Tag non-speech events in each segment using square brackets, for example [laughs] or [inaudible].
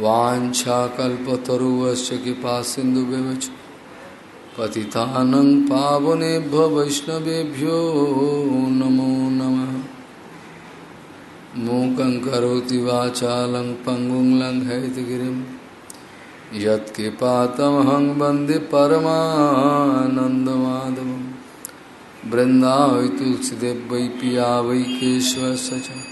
वाछाकल्पतरुवश्च कृपा सिंधु व्यवच पतितानं पावनेभ्य वैष्णवेभ्यो नमो नमः। मूकं करोति वाचालं पङ्गुं लङ्घयतिगिरिं यत्कृपातमहं वंदे परमानन्दमाधवं। तुलसीदेव वै पिया वै केशवस्य च।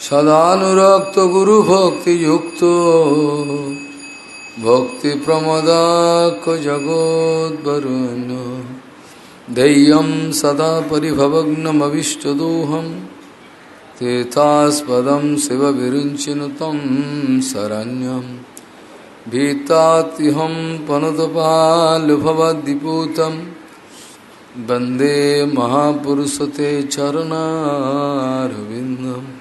सदानुरक्तगुरुभक्तियुक्तो भक्तिप्रमदाक् जगोद्वरुण्य दैयं सदा परिभवग्नमविष्टदोहं तेतास्पदं शिवविरिञ्चिनु तं शरण्यं। भीतात्यहं पनुतपालुभवद्दिपूतं वंदे महापुरुष ते चरणारविन्दम्।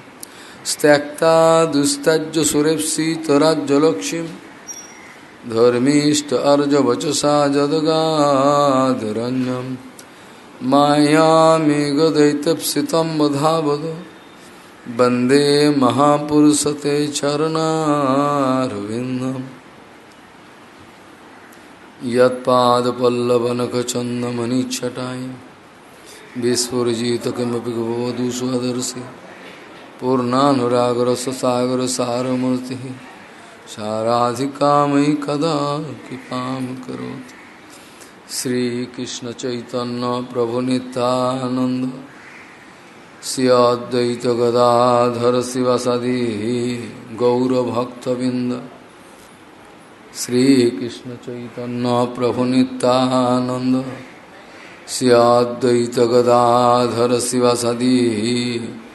त्यक्ता दुस्तज सुरेपी तराज्जलक्षिम। धर्मीष्ट अर्ज़ वचसा जदगाधरण्यम मायामी गदयितप्सितम बधावद वंदे महापुरुष ते चरणारविंदम यदपल्लवनखचंदमि छटाई विस्फुजित किमपि गवधु स्वदर्शी पूर्णानुरागर सारमूर्ति साराधिका मयि कदा कृपा करोति। श्रीकृष्ण चैतन्य प्रभु नित्यानंद श्री अद्वैत गदाधर शिवसदी गौरभक्तबिंद श्रीकृष्ण चैतन्य प्रभु नित्यानंद श्री गदाधर शिवसदी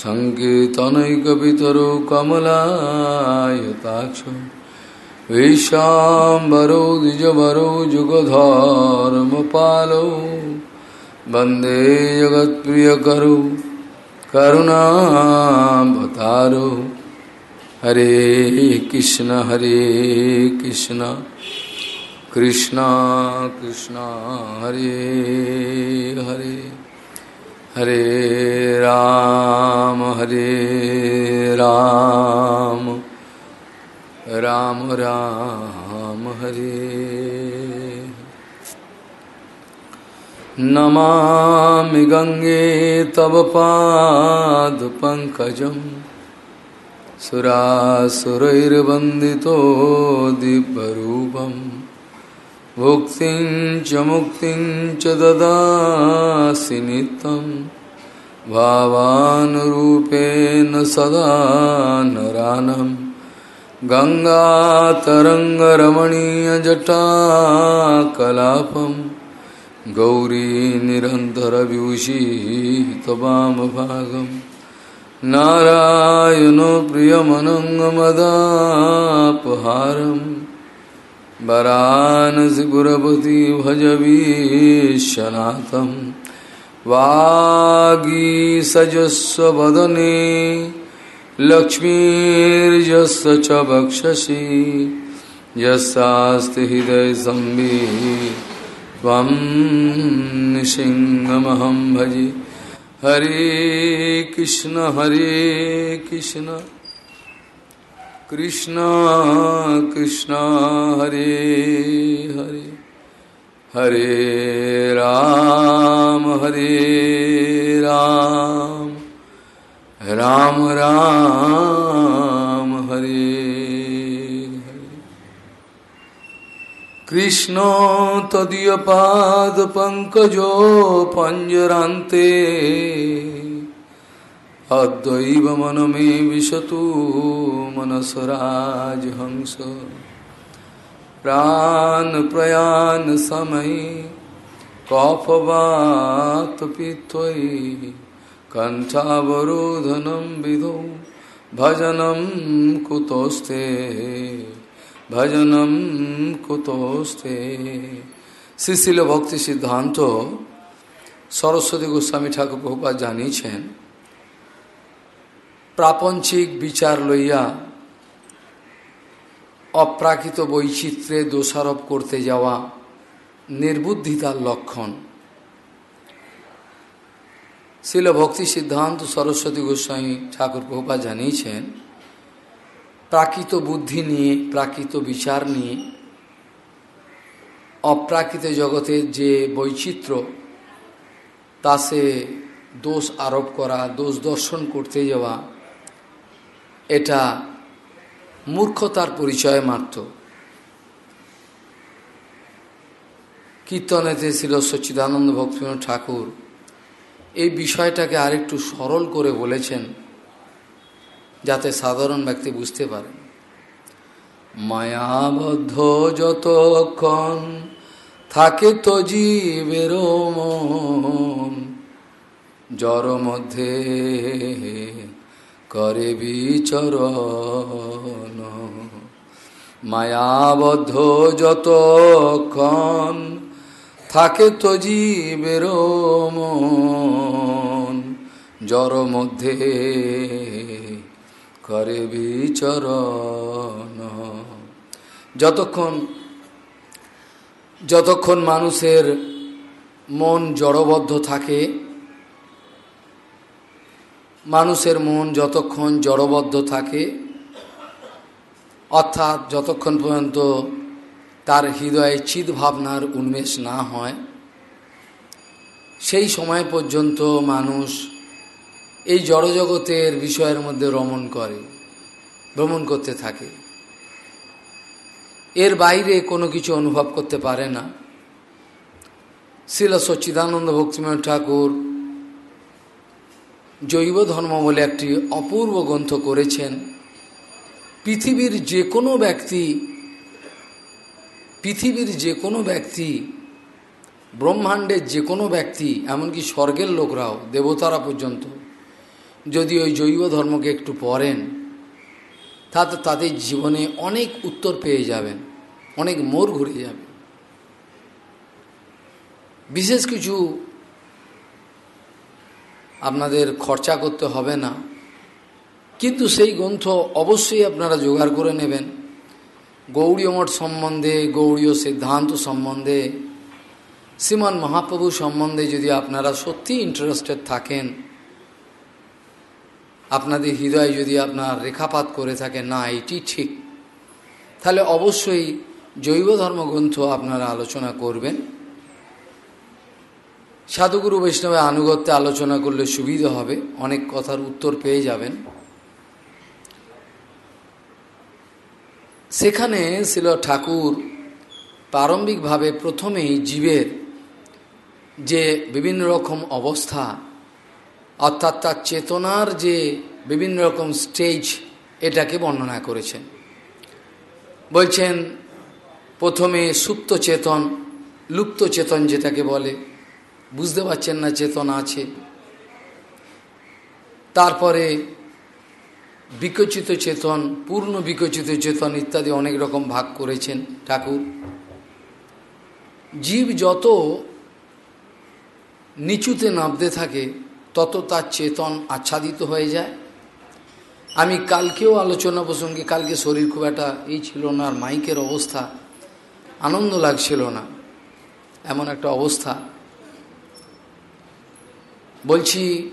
सङ्कीर्तनैकपितरो कमलायताक्ष विशाम्बरो द्विजवरो जुगधर्मपालो वंदे जगत्प्रियकरो करुणावतारो हरे कृष्ण हरे कृष्ण कृष्ण कृष्ण, हरे हरे। हरे राम हरे राम। राम राम हरे। नमामि गङ्गे तव पादपङ्कजं सुरासुरैर्वन्दितो दिव्यरूपम्। भुक्तिं च मुक्तिं च ददासि नित्यं। भावानुरूपेण सदा नरानं। गङ्गातरङ्गरमणीयजटाकलापं। गौरी निरन्तरविभूषितवामभागं। नारायणो प्रियमनङ्गमदापहारम्। वरानसिपुरपति भजवीशनाथं वागीसजस्व वदने लक्ष्मीर्यस्य च वक्षसि। यस्यास्ति हृदय संबी सिंहमहं भजे। हरे कृष्ण हरे कृष्ण। कृष्ण कृष्ण, हरे हरे। हरे राम हरे राम। राम राम, हरे हरे। कृष्ण तदीय पाद पंकजो पंजरांते হংস প্রাণ প্রয়াণ সময় কফবাত পিত্তৈ কণ্ঠাবরোধনম বিধৌ ভজনম কুতস্তে ভজনম কুতস্তে শ্রীশিল ভক্তি সিদ্ধান্ত সরস্বতী গোস্বামী ঠাকুর প্রভুপাত জানিয়েছেন প্রাপঞ্চিক বিচার লইয়া অপ্রাকৃত বৈচিত্র্যে দোষারোপ করতে যাওয়া নির্বুদ্ধিতার লক্ষণ। শিল ভক্তি সিদ্ধান্ত সরস্বতী গোস্বামী ঠাকুর প্রভুপা জানিয়েছেন, প্রাকৃত বুদ্ধি নিয়ে, প্রাকৃত বিচার নিয়ে, অপ্রাকৃত জগতের যে বৈচিত্র্য, তা সে দোষ আরোপ করা, দোষ দর্শন করতে যাওয়া এটা মূর্খতার পরিচয় মাত্র। কীর্তনেতে ছিল সচ্চিদানন্দ ভক্তিনাথ ঠাকুর। এই বিষয়টাকে আরেকটু সরল করে বলেছেন, যাতে সাধারণ ব্যক্তি বুঝতে পারেন মায়াবদ্ধ যতক্ষণ থাকে তো জীবের মন জর মধ্যে করে বিচরণ। মায়াবদ্ধ যতক্ষণ থাকে তো জীবের মন মধ্যে করে বিচরণ। যতক্ষণ যতক্ষণ মানুষের মন জড়বদ্ধ থাকে মানুষের মন যতক্ষণ জড়বদ্ধ থাকে, অর্থাৎ যতক্ষণ পর্যন্ত তার হৃদয়ে চিত ভাবনার উন্মেষ না হয়, সেই সময় পর্যন্ত মানুষ এই জড়জগতের বিষয়ের মধ্যে রমণ করে, ভ্রমণ করতে থাকে। এর বাইরে কোনো কিছু অনুভব করতে পারে না। শিল সচ্চিদানন্দ ভক্তিময় ঠাকুর জৈব ধর্ম বলে একটি অপূর্ব গ্রন্থ করেছেন। পৃথিবীর যে কোনো ব্যক্তি, পৃথিবীর যে কোনো ব্যক্তি, ব্রহ্মাণ্ডের যে কোনো ব্যক্তি, এমনকি স্বর্গের লোকরাও, দেবতারা পর্যন্ত, যদি ওই জৈব ধর্মকে একটু পড়েন, তাতে তাদের জীবনে অনেক উত্তর পেয়ে যাবেন, অনেক মোর ঘুরে যাবে বিশেষ কিছু আপনাদের খরচা করতে হবে না। কিন্তু সেই গ্রন্থ অবশ্যই আপনারা জোগাড় করে নেবেন। গৌড়ীয় মঠ সম্বন্ধে, গৌড়ীয় সিদ্ধান্ত সম্বন্ধে, শ্রীমান মহাপ্রভু সম্বন্ধে যদি আপনারা সত্যি ইন্টারেস্টেড থাকেন, আপনাদের হৃদয়ে যদি আপনার রেখাপাত করে থাকে, না, এটি ঠিক। তাহলে অবশ্যই জৈব ধর্মগ্রন্থ আপনারা আলোচনা করবেন। সাধুগুরু বৈষ্ণবের আনুগত্যে আলোচনা করলে সুবিধা হবে। অনেক কথার উত্তর পেয়ে যাবেন। সেখানে ছিল ঠাকুর প্রারম্ভিকভাবে প্রথমেই জীবের যে বিভিন্ন রকম অবস্থা, অর্থাৎ তার চেতনার যে বিভিন্ন রকম স্টেজ এটাকে বর্ণনা করেছেন। বলছেন, প্রথমে সুপ্ত চেতন, লুপ্ত চেতন যেটাকে বলে বুঝতে পারছেন না, চেতন আছে। তারপরে বিকচিত চেতন, পূর্ণ বিকচিত চেতন ইত্যাদি অনেক রকম ভাগ করেছেন ঠাকুর। জীব যত নিচুতে নামতে থাকে, তত তার চেতন আচ্ছাদিত হয়ে যায়। আমি কালকেও আলোচনা প্রসঙ্গে, কালকে শরীর খুব একটা এই ছিল না, আর মাইকের অবস্থা আনন্দ লাগছিল না। এমন একটা অবস্থা। বলছি,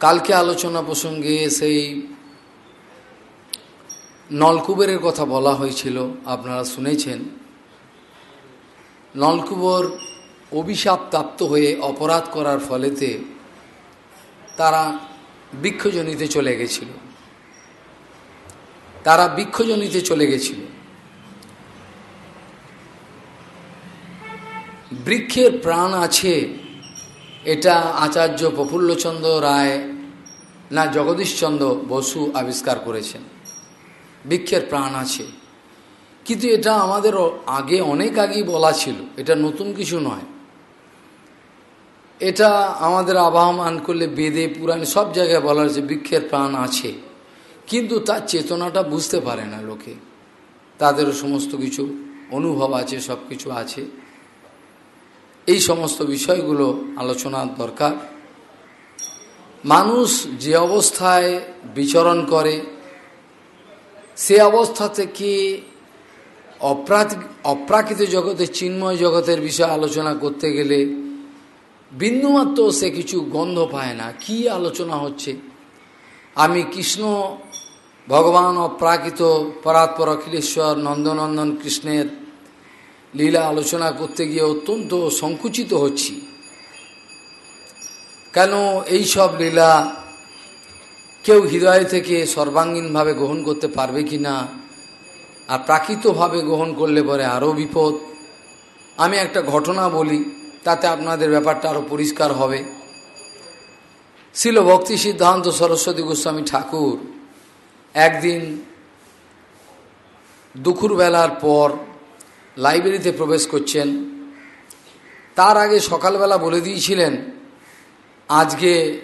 কালকে আলোচনা প্রসঙ্গে সেই নলকুবেরের কথা বলা হয়েছিল, আপনারা শুনেছেন। নলকুবর অভিশাপ প্রাপ্ত হয়ে অপরাধ করার ফলেতে তারা বৃক্ষজনিতে চলে গেছিল। তারা বৃক্ষজনিতে চলে গেছিল। বৃক্ষের প্রাণ আছে এটা আচার্য প্রফুল্লচন্দ্র রায় না জগদীশচন্দ্র বসু আবিষ্কার করেছেন। বৃক্ষের প্রাণ আছে। কিন্তু এটা আমাদের আগে অনেক আগেই বলা ছিল, এটা নতুন কিছু নয়। এটা আমাদের আবাহমান করলে বেদে, পুরাণে সব জায়গায় বলা হয়েছে বৃক্ষের প্রাণ আছে। কিন্তু তার চেতনাটা বুঝতে পারে না লোকে। তাদেরও সমস্ত কিছু, অনুভব আছে সব কিছু আছে। এই সমস্ত বিষয়গুলো আলোচনার দরকার। মানুষ যে অবস্থায় বিচরণ করে, সে অবস্থা থেকে অপ্রাকৃত জগতে, চিন্ময় জগতের বিষয়ে আলোচনা করতে গেলে বিন্দুমাত্র সে কিছু গন্ধ পায় না? কি আলোচনা হচ্ছে? আমি কৃষ্ণ, ভগবান অপ্রাকৃত, পরাৎপর অখিলেশ্বর, নন্দনন্দন কৃষ্ণের লীলা আলোচনা করতে গিয়ে অত্যন্ত সংকুচিত হচ্ছি। কেন এই সব লীলা কেউ হৃদয় থেকে সর্বাঙ্গীনভাবে গ্রহণ করতে পারবে কি না? আর প্রাকৃতভাবে গ্রহণ করলে পরে আরও বিপদ। আমি একটা ঘটনা বলি, তাতে আপনাদের ব্যাপারটা আরও পরিষ্কার হবে। ছিল ভক্তি সিদ্ধান্ত সরস্বতী গোস্বামী ঠাকুর একদিন দুপুরবেলার পর লাইব্রেরিতে প্রবেশ করছেন। তার আগে সকালবেলা বলে দিয়েছিলেন, আজকে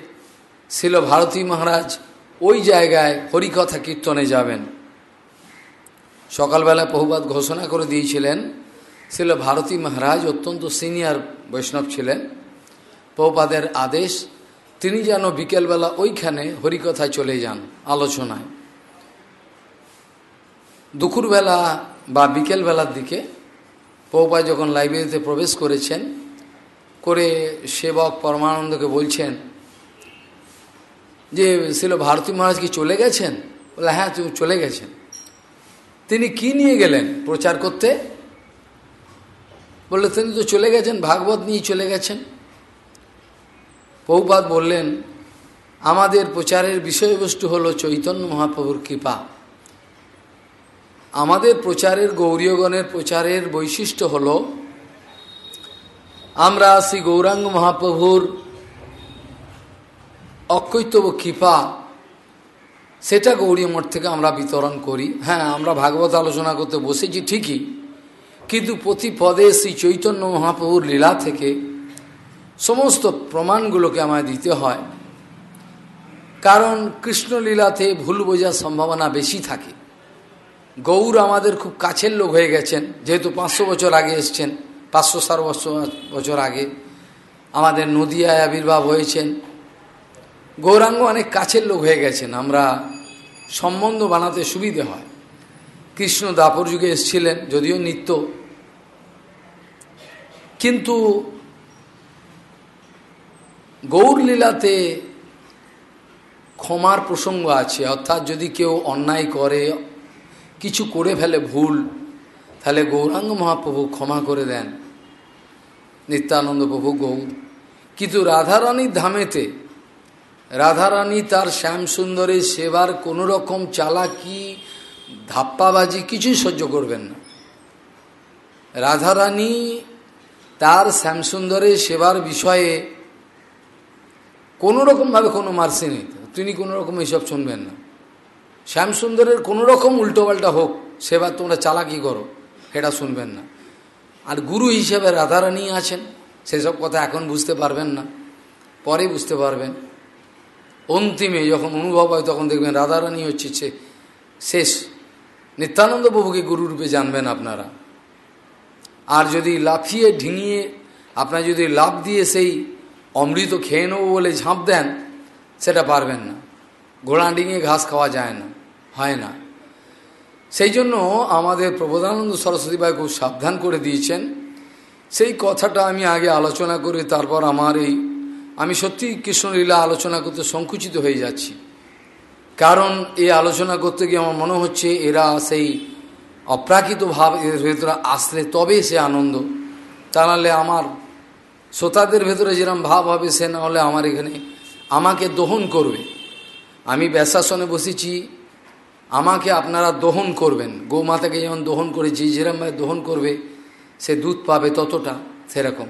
ছিল ভারতী মহারাজ ওই জায়গায় হরিকথা কীর্তনে যাবেন। সকালবেলা বহুবাদ ঘোষণা করে দিয়েছিলেন ছিল ভারতী মহারাজ অত্যন্ত সিনিয়র বৈষ্ণব ছিলেন। বহুপাদের আদেশ, তিনি যেন বিকেলবেলা ওইখানে হরিকথায় চলে যান আলোচনায়। দুপুরবেলা বা বিকেলবেলার দিকে পৌপা যখন লাইব্রেরিতে প্রবেশ করেছেন, করে সেবক পরমানন্দকে বলছেন, যে ছিল ভারতী মহারাজ কি চলে গেছেন? বলে হ্যাঁ চলে গেছেন। তিনি কি নিয়ে গেলেন প্রচার করতে? বললে, তিনি তো চলে গেছেন, ভাগবত নিয়ে চলে গেছেন। পৌপাত বললেন, আমাদের প্রচারের বিষয়বস্তু হলো চৈতন্য মহাপ্রভুর কৃপা। আমাদের প্রচারের, গৌরীয়গণের প্রচারের বৈশিষ্ট্য হল, আমরা শ্রী গৌরাঙ্গ মহাপ্রভুর অকৈতব কৃপা, সেটা গৌরী মঠ থেকে আমরা বিতরণ করি। হ্যাঁ আমরা ভাগবত আলোচনা করতে বসেছি ঠিকই, কিন্তু প্রতি পদে শ্রী চৈতন্য মহাপ্রভুর লীলা থেকে সমস্ত প্রমাণগুলোকে আমায় দিতে হয়। কারণ কৃষ্ণলীলাতে ভুল বোঝার সম্ভাবনা বেশি থাকে। গৌর আমাদের খুব কাছের লোক হয়ে গেছেন, যেহেতু পাঁচশো বছর আগে এসছেন, পাঁচশো ষাট বছর বছর আগে আমাদের নদিয়ায় আবির্ভাব হয়েছেন। গৌরাঙ্গ অনেক কাছের লোক হয়ে গেছেন, আমরা সম্বন্ধ বানাতে সুবিধে হয়। কৃষ্ণ দাপর যুগে এসছিলেন, যদিও নিত্য। কিন্তু গৌর লীলাতে ক্ষমার প্রসঙ্গ আছে, অর্থাৎ যদি কেউ অন্যায় করে কিছু করে ফেলে ভুল, তাহলে গৌরাঙ্গ মহাপ্রভু ক্ষমা করে দেন। নিত্যানন্দ প্রভু গৌর। কিন্তু রাধারানীর ধামেতে, রাধারানী তার শ্যামসুন্দরের সেবার কোনো রকম চালাকি, ধাপ্পাবাজি কিছুই সহ্য করবেন না। রাধারানী তার শ্যামসুন্দরের সেবার বিষয়ে কোনো রকমভাবে কোনো মার্সি নেই। তিনি কোনো রকম এইসব শুনবেন না। শ্যামসুন্দরের কোনো রকম উল্টোপাল্টা হোক সেবা তোমরা চালাকি করো, এটা শুনবেন না। আর গুরু হিসেবে রাধারানী আছেন, সেসব কথা এখন বুঝতে পারবেন না, পরে বুঝতে পারবেন। অন্তিমে যখন অনুভব হয়, তখন দেখবেন রাধারানী হচ্ছে শেষ। নিত্যানন্দ প্রভুকে গুরুরূপে জানবেন আপনারা। আর যদি লাফিয়ে ঢিঙিয়ে, আপনার যদি লাভ দিয়ে সেই অমৃত খেয়ে নেব বলে ঝাঁপ দেন, সেটা পারবেন না। ঘোড়া ডিঙিয়ে ঘাস খাওয়া যায় না। হয় না। সেই জন্য আমাদের প্রবোধানন্দ সরস্বতী ভাই খুব সাবধান করে দিয়েছেন। সেই কথাটা আমি আগে আলোচনা করে তারপর আমার এই আমি সত্যি কৃষ্ণলীলা আলোচনা করতে সংকুচিত হয়ে যাচ্ছি। কারণ এই আলোচনা করতে গিয়ে আমার মনে হচ্ছে এরা সেই অপ্রাকৃত ভাব এর ভেতরে আসলে তবে সে আনন্দ। তা নাহলে আমার শ্রোতাদের ভেতরে যেরকম ভাব হবে সে না হলে আমার এখানে আমাকে দহন করবে। আমি ব্যাসাসনে বসেছি আমাকে আপনারা দহন করবেন। গৌমাতাকে যেমন দহন করে, যে যেরকমভাবে দহন করবে, সে দুধ পাবে ততটা, সেরকম।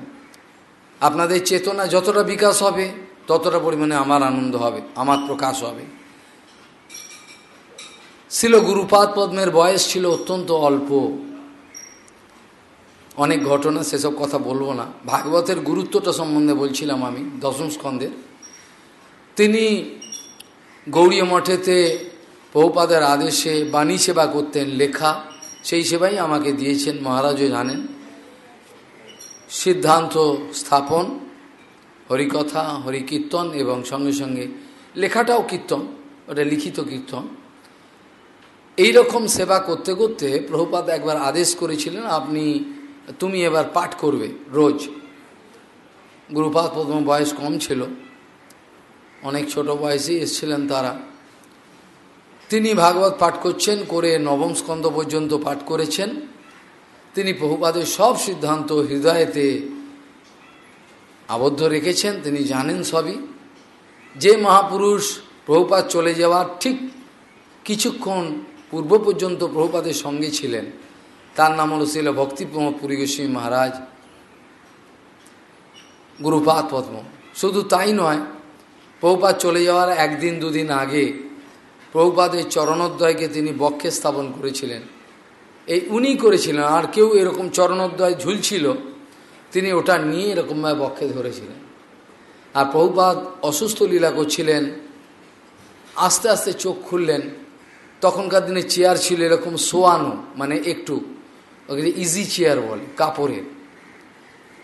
আপনাদের চেতনা যতটা বিকাশ হবে, ততটা পরিমাণে আমার আনন্দ হবে, আমার প্রকাশ হবে। ছিল গুরুপাদ পদ্মের বয়স ছিল অত্যন্ত অল্প। অনেক ঘটনা, সেসব কথা বলব না। ভাগবতের গুরুত্বটা সম্বন্ধে বলছিলাম আমি, দশম স্কন্ধের। তিনি গৌরীয় মঠেতে বহুপাদের আদেশে বাণী সেবা করতেন লেখা, সেই সেবাই আমাকে দিয়েছেন, মহারাজও জানেন। সিদ্ধান্ত স্থাপন, হরিকথা, হরিকীর্তন এবং সঙ্গে সঙ্গে লেখাটাও কীর্তন, ওটা লিখিত কীর্তন। এই রকম সেবা করতে করতে প্রভুপাদ একবার আদেশ করেছিলেন, আপনি, তুমি এবার পাঠ করবে রোজ। গুরুপাদ প্রথম বয়স কম ছিল, অনেক ছোট বয়সেই এসেছিলেন তারা। তিনি ভাগবত পাঠ করছেন, করে নবম স্কন্ধ পর্যন্ত পাঠ করেছেন। তিনি বহুপাদের সব সিদ্ধান্ত হৃদয়েতে আবদ্ধ রেখেছেন, তিনি জানেন সবই। যে মহাপুরুষ প্রভুপাদ চলে যাওয়ার ঠিক কিছুক্ষণ পূর্ব পর্যন্ত প্রভুপাদের সঙ্গে ছিলেন, তার নাম হল ছিল ভক্তিপ্রম পুরী গোস্বী মহারাজ গুরুপাত পদ্ম। শুধু তাই নয় প্রভুপাত চলে যাওয়ার একদিন দুদিন আগে প্রভুপাদের চরণোদ্দয়কে তিনি বক্ষে স্থাপন করেছিলেন। এই উনি করেছিলেন, আর কেউ এরকম চরণোদ্দয় ঝুলছিল, তিনি ওটা নিয়ে এরকমভাবে বক্ষে ধরেছিলেন। আর প্রভুপাত অসুস্থ লীলা করছিলেন, আস্তে আস্তে চোখ খুললেন। তখনকার দিনে চেয়ার ছিল এরকম শোয়ানো মানে একটু, ওকে ইজি চেয়ার বলে, কাপড়ের।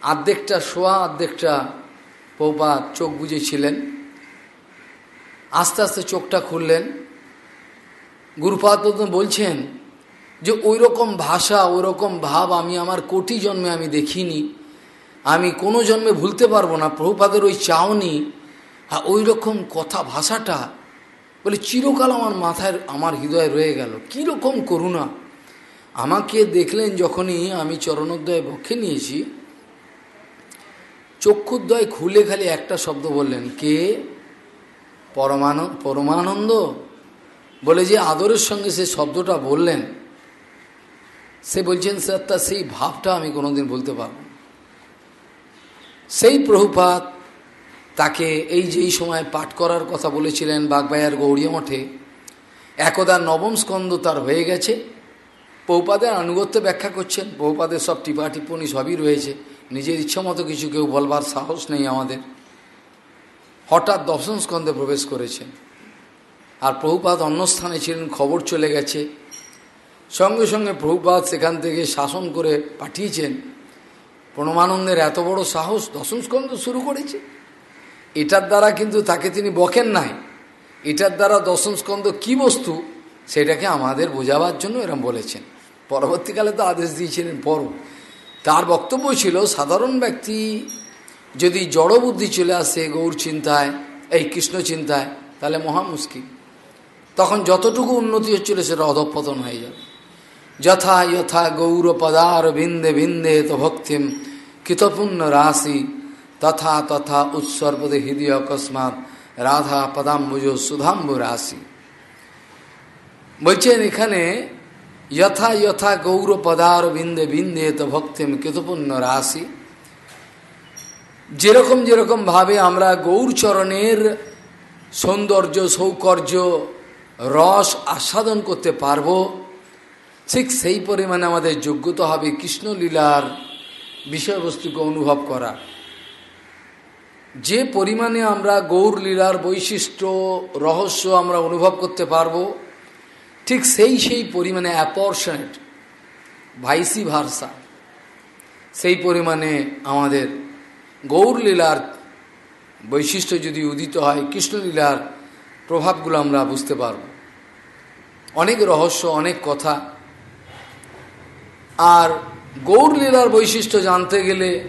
আর্ধেকটা শোয়া, আর্ধেকটা প্রভুপাত চোখ বুঝেছিলেন আস্তে আস্তে চোখটা খুললেন। গুরুপাদ বলছেন যে ওই রকম ভাষা ওই রকম ভাব আমি আমার কোটি জন্মে আমি দেখিনি। আমি কোনো জন্মে ভুলতে পারব না। প্রভুপাদের ওই চাওনি আর ওই রকম কথা, ভাষাটা বলে চিরকাল আমার মাথায়, আমার হৃদয়ে রয়ে গেল। কীরকম করুণা। আমাকে দেখলেন যখনই আমি চরণোদ্দয় বক্ষে নিয়েছি। চক্ষুদ্দয় খুলে খালি একটা শব্দ বললেন, কে? পরমান পরমানন্দ? বলে যে আদরের সঙ্গে সে শব্দটা বললেন, সে বলছেন, স্যার তার সেই ভাবটা আমি কোনোদিন বলতে পারব সেই প্রভুপাত তাকে এই যে এই সময় পাঠ করার কথা বলেছিলেন বাগবাইয়ার গৌড়িয়া মঠে, একদা নবম স্কন্দ তার হয়ে গেছে। পৌপাদের আনুগত্য ব্যাখ্যা করছেন পৌপাদের সব টিপা টিপ্পণী সবই রয়েছে। নিজের ইচ্ছা মতো কিছু কেউ বলবার সাহস নেই আমাদের। হঠাৎ দশম স্কন্ধে প্রবেশ করেছেন। আর প্রভুপাত অন্য স্থানে ছিলেন, খবর চলে গেছে। সঙ্গে সঙ্গে প্রভুপাত সেখান থেকে শাসন করে পাঠিয়েছেন। প্রণমানন্দের এত বড় সাহস দশম স্কন্ধ শুরু করেছে। এটার দ্বারা কিন্তু তাকে তিনি বকেন নাই। এটার দ্বারা দশম স্কন্ধ কী বস্তু, সেটাকে আমাদের বোঝাবার জন্য এরম বলেছেন। পরবর্তীকালে তো আদেশ দিয়েছিলেন পর তার বক্তব্য ছিল, সাধারণ ব্যক্তি যদি জড়বুদ্ধি চলে আসে গৌর চিন্তায়, এই কৃষ্ণ চিন্তায়, তাহলে মহা মুশকিল। তখন যতটুকু উন্নতি হচ্ছিল সেটা অধপতন হয়ে যাবে যথা যথা গৌর পদার বিন্দে বিন্দে তো ভক্তিম কৃতপুণ্য রাশি, তথা তথা উৎসর্পদে হৃদয় অকস্মাৎ রাধা পদাম্বুজ সুধাম্বু রাশি। বলছেন এখানে, যথা যথা গৌর পদার বিন্দে বিন্দে তো ভক্তিম কৃতপুণ্য রাশি, যেরকম যেরকম ভাবে আমরা গৌরচরণের সৌন্দর্য, সৌকর্য রস আস্বাদন করতে পারব। ঠিক সেই পরিমাণে আমাদের যোগ্যতা হবে কৃষ্ণলীলার বিষয়বস্তুকে অনুভব করা। যে পরিমাণে আমরা গৌর লীলার বৈশিষ্ট্য, রহস্য আমরা অনুভব করতে পারব, ঠিক সেই সেই পরিমাণে অ্যাপরশনেট ভাইসি ভার্সা সেই পরিমাণে আমাদের গৌরলীলার বৈশিষ্ট্য যদি উদিত হয়, কৃষ্ণলীলার প্রভাবগুলো আমরা বুঝতে পারব। অনেক রহস্য, অনেক কথা। আর গৌরলীলার বৈশিষ্ট্য জানতে গেলে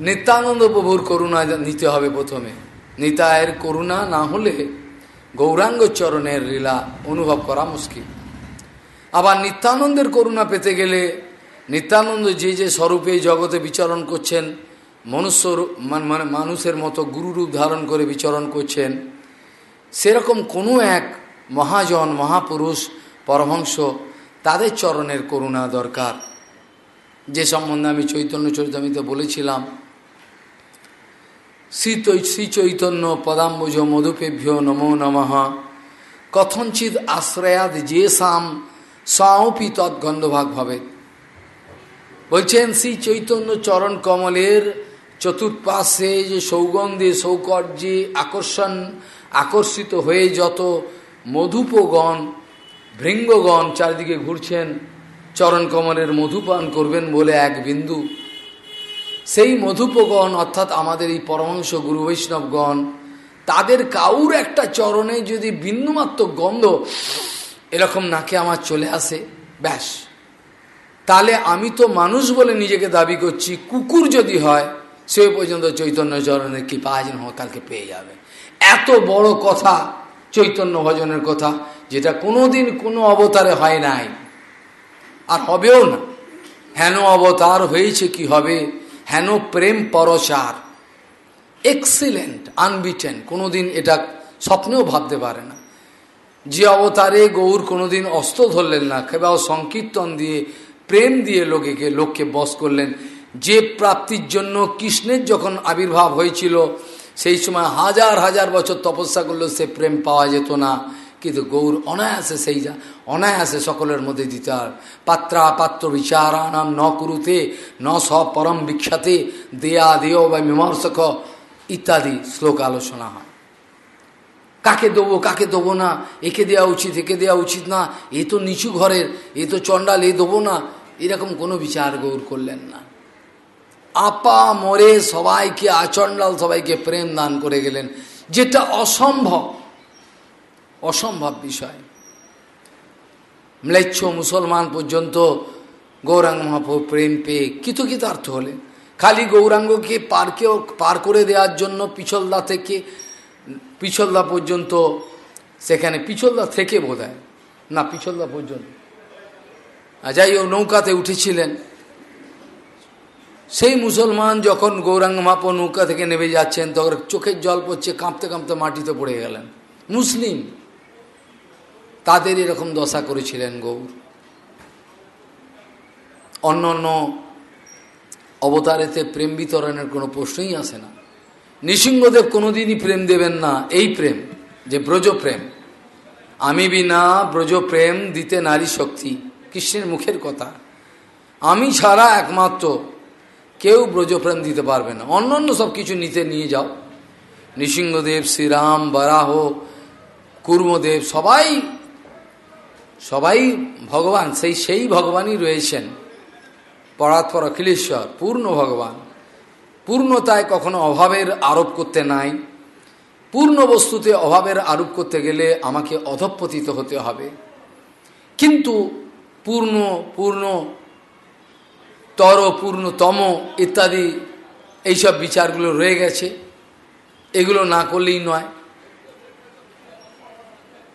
নিত্যানন্দ প্রভুর করুণা নিতে হবে প্রথমে। নিতায়ের করুণা না হলে গৌরাঙ্গ চরণের লীলা অনুভব করা মুশকিল। আবার নিত্যানন্দের করুণা পেতে গেলে নিত্যানন্দ যে যে স্বরূপে জগতে বিচরণ করছেন, মনুষ্য মানে মানুষের মতো গুরুরূপ ধারণ করে বিচরণ করছেন, সেরকম কোনো এক মহাজন, মহাপুরুষ, পরমহংস, তাদের চরণের করুণা দরকার। যে সম্বন্ধে আমি চৈতন্য চরিতামিতে বলেছিলাম শ্রী শ্রী চৈতন্য পদাম্বুজ মধুপেভ্য নমো নমঃ। কথঞ্চিত আশ্রয়াদ যে সাম সাওপি তৎগন্ধভাগ ভাবে। বলছেন শ্রী চৈতন্য চরণ কমলের চতুর্পাশে যে সৌগন্ধে সৌকর্যে আকর্ষণ, আকর্ষিত হয়ে যত মধুপগণ, ভৃঙ্গগণ চারিদিকে ঘুরছেন চরণ কমলের মধুপান করবেন বলে এক বিন্দু। সেই মধুপগণ, অর্থাৎ আমাদের এই পরমাংশ গুরু বৈষ্ণবগণ, তাদের কাউর একটা চরণে যদি বিন্দুমাত্র গন্ধ, এরকম নাকে আমার চলে আসে, ব্যাস। তাহলে আমি তো মানুষ বলে নিজেকে দাবি করছি, কুকুর যদি হয়, সে পর্যন্ত চৈতন্য চরণের কৃপা আজ কালকে পেয়ে যাবে। এত বড় কথা চৈতন্য ভজনের কথা, যেটা কোনোদিন কোনো অবতারে হয় নাই। আর হবেও না। হেন অবতার হয়েছে কি হবে? হেন প্রেম পরচার। এক্সিলেন্ট আনবিটেন কোনোদিন এটা স্বপ্নেও ভাবতে পারে না। যে অবতারে গৌর কোনোদিন অস্ত্র ধরলেন না, কেবল সংকীর্তন দিয়ে, প্রেম দিয়ে লোকেকে, লোককে বস করলেন। যে প্রাপ্তির জন্য কৃষ্ণের যখন আবির্ভাব হয়েছিল সেই সময় হাজার হাজার বছর তপস্যা করলেও সে প্রেম পাওয়া যেত না। কিন্তু গৌর অনায়াসে সেই যা অনায়াসে সকলের মধ্যে দিতে আর। পাত্রা পাত্র বিচারানাম ন কুরুতে, ন স পরম বিখ্যাতে, দেয়া দেয় বা মীমাংসক, ইত্যাদি শ্লোক আলোচনা হয়। কাকে দেবো কাকে দেবো না? একে দেওয়া উচিত, একে দেওয়া উচিত না? এ তো নিচু ঘরের, এ তো চণ্ডাল, এ দেবো না? এরকম কোনো বিচার গৌর করলেন না। আপা মরে সবাইকে, আচণ্ডাল সবাইকে প্রেম দান করে গেলেন। যেটা অসম্ভব অসম্ভব বিষয়। ম্লেচ্ছ মুসলমান পর্যন্ত গৌরাঙ্গ মহাপ্রভু প্রেম পেয়ে কৃতকৃতার্থ হলেন। খালি গৌরাঙ্গকে পার্কেও পার করে দেওয়ার জন্য পিছলদা থেকে, পিছলদা পর্যন্ত, সেখানে পিছলদা থেকে বোধ না, পিছলদা পর্যন্ত। যাই হোক, নৌকাতে উঠেছিলেন। সেই মুসলমান যখন গৌরাঙ্গ মাপ নৌকা থেকে নেমে যাচ্ছেন, তখন চোখের জল পড়ছে, কাঁপতে কাঁপতে মাটিতে পড়ে গেলেন। মুসলিম। তাদের এরকম দশা করেছিলেন গৌর। অন্য অন্য অবতারেতে প্রেম বিতরণের কোনো প্রশ্নই আসে না। নৃসিংহদেব কোনোদিনই প্রেম দেবেন না, এই প্রেম, যে ব্রজ প্রেম। আমি বিনা ব্রজ প্রেম দিতে নারী শক্তি, কৃষ্ণের মুখের কথা। আমি ছাড়া একমাত্র কেউ ব্রজপ্রেম দিতে পারবে না। অন্য অন্য সব কিছু নিতে নিয়ে যাও। নৃসিংহদেব, শ্রীরাম, বরাহ, কুর্মদেব, সবাই সবাই ভগবান, সেই সেই ভগবানই রয়েছেন। পরাৎপর অখিলেশ্বর, পূর্ণ ভগবান। পূর্ণতায় কখনো অভাবের আরোপ করতে নাই। পূর্ণ বস্তুতে অভাবের আরোপ করতে গেলে আমাকে অধপতিত হতে হবে। কিন্তু পূর্ণ পূর্ণ তর পূর্ণতম ইত্যাদি এইসব বিচারগুলো রয়ে গেছে। এগুলো না করলেই নয়।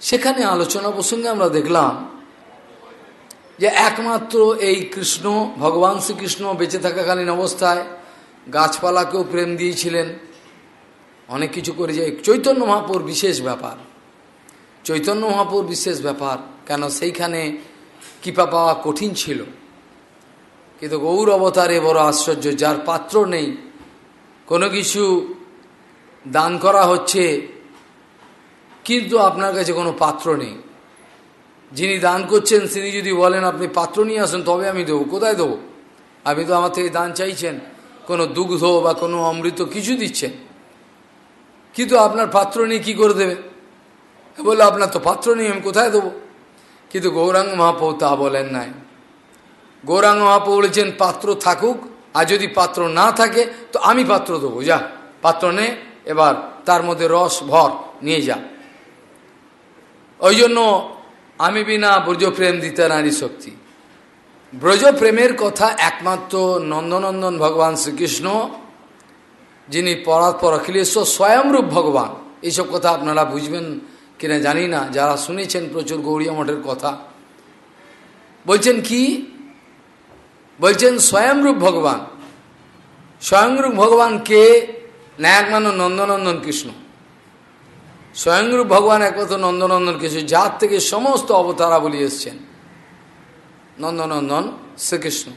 সেখানে আলোচনা প্রসঙ্গে আমরা দেখলাম যে একমাত্র এই কৃষ্ণ, ভগবান শ্রীকৃষ্ণ বেঁচে থাকাকালীন অবস্থায় গাছপালাকেও প্রেম দিয়েছিলেন। অনেক কিছু করে যে চৈতন্য মহাপুর বিশেষ ব্যাপার। চৈতন্য মহাপুর বিশেষ ব্যাপার। কেন সেইখানে কৃপা পাওয়া কঠিন ছিল। কিন্তু গৌর অবতারে বড় আশ্চর্য, যার পাত্র নেই। কোনো কিছু দান করা হচ্ছে, কিন্তু আপনার কাছে কোনো পাত্র নেই। যিনি দান করছেন, তিনি যদি বলেন, আপনি পাত্র নিয়ে আসেন, তবে আমি দেবো। কোথায় দেবো? আপনি তো আমার থেকে দান চাইছেন। কোনো দুগ্ধ বা কোনো অমৃত কিছু দিচ্ছেন। কিন্তু আপনার পাত্র নিয়ে কী করে দেবে? বলে আপনার তো পাত্র নেই, আমি কোথায় দেবো? কিন্তু গৌরাঙ্গ মহাপৌ তা বলেন নাই। গৌরাঙ্গ মহাপ্রভু বলেছেন, পাত্র থাকুক, আর যদি পাত্র না থাকে, তো আমি পাত্র দেবো। যা, পাত্র নে, এবার তার মধ্যে রস ভর, নিয়ে যা। ওই জন্য আমি বিনা ব্রজপ্রেম দিতে নারী শক্তি। ব্রজপ্রেমের কথা একমাত্র নন্দনন্দন ভগবান শ্রীকৃষ্ণ, যিনি পরাৎপর অখিলেশ্বর স্বয়ংরূপ ভগবান। এইসব কথা আপনারা বুঝবেন কিনা জানি না, যারা শুনেছেন প্রচুর গৌরী মঠের কথা। বলছেন কি বলছেন স্বয়ংরূপ ভগবান। স্বয়ংরূপ ভগবান কে? না একমাত্র নন্দনন্দন কৃষ্ণ। স্বয়ংরূপ ভগবান একমাত্র নন্দনন্দন কৃষ্ণ, যার থেকে সমস্ত অবতারা অবতারাবলী এসছেন। নন্দনন্দন শ্রীকৃষ্ণ।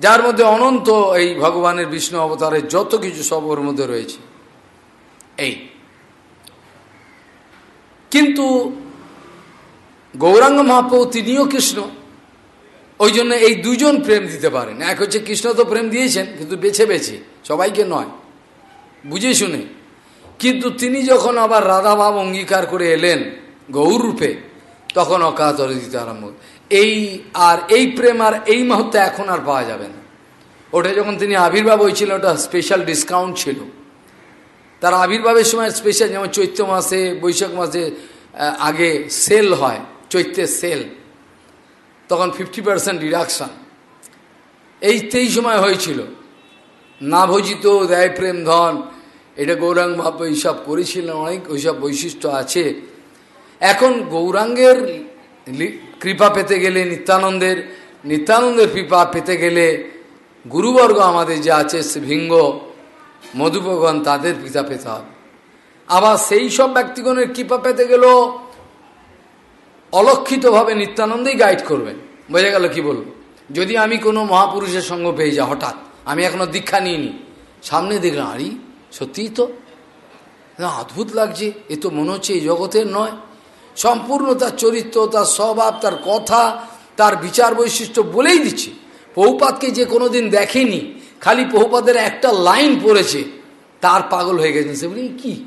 যার মধ্যে অনন্ত এই ভগবানের বিষ্ণু অবতারের যত কিছু সব ওর মধ্যে রয়েছে। এই। কিন্তু গৌরাঙ্গ মহাপ্রভু তিনিও কৃষ্ণ। ওই জন্য এই দুজন প্রেম দিতে পারেন। এক হচ্ছে কৃষ্ণ তো প্রেম দিয়েছেন, কিন্তু বেছে বেছে, সবাইকে নয়। বুঝে শুনে। কিন্তু তিনি যখন আবার রাধাভাব অঙ্গীকার করে এলেন গৌর রূপে, তখন অকাতরে দিতে আরম্ভ। এই আর এই প্রেম আর এই মুহূর্তে এখন আর পাওয়া যাবে না। ওটা যখন তিনি আবির্ভাব হয়েছিল, ওটা স্পেশাল ডিসকাউন্ট ছিল। তার আবির্ভাবের সময় স্পেশাল যেমন চৈত্র মাসে, বৈশাখ মাসে আগে সেল হয়, চৈত্রের সেল তখন ফিফটি পার্সেন্ট ডিডাকশান এই তেই সময় হয়েছিল। না ভজিত, দেয় প্রেম, ধন, এটা গৌরাঙ্গ ভাব এইসব করেছিলেন অনেক ওইসব বৈশিষ্ট্য আছে। এখন গৌরাঙ্গের কৃপা পেতে গেলে নিত্যানন্দের নিত্যানন্দের কৃপা পেতে গেলে গুরুবর্গ আমাদের যে আছে ভিঙ্গ মধুভগবান তাদের পিতা পেতে হবে। আবার সেই সব ব্যক্তিগণের কৃপা পেতে গেলেও অলক্ষিতভাবে নিত্যানন্দেই গাইড করবেন বোঝা গেল কি বলব? যদি আমি কোনো মহাপুরুষের সঙ্গ পেয়ে যাই, হঠাৎ আমি এখনও দীক্ষা নিইনি, সামনে দেখলাম, আরে, সত্যিই তো? অদ্ভুত লাগছে, এ তো মনে হচ্ছে এই জগতের নয়। সম্পূর্ণ তার চরিত্র, তার স্বভাব, তার কথা, তার বিচার বৈশিষ্ট্য বলেই দিচ্ছে। পৌপাতকে যে কোনো দিন দেখেনি, খালি পৌপাতের একটা লাইন পড়েছে, তার পাগল হয়ে গেছেন সে বলি কি?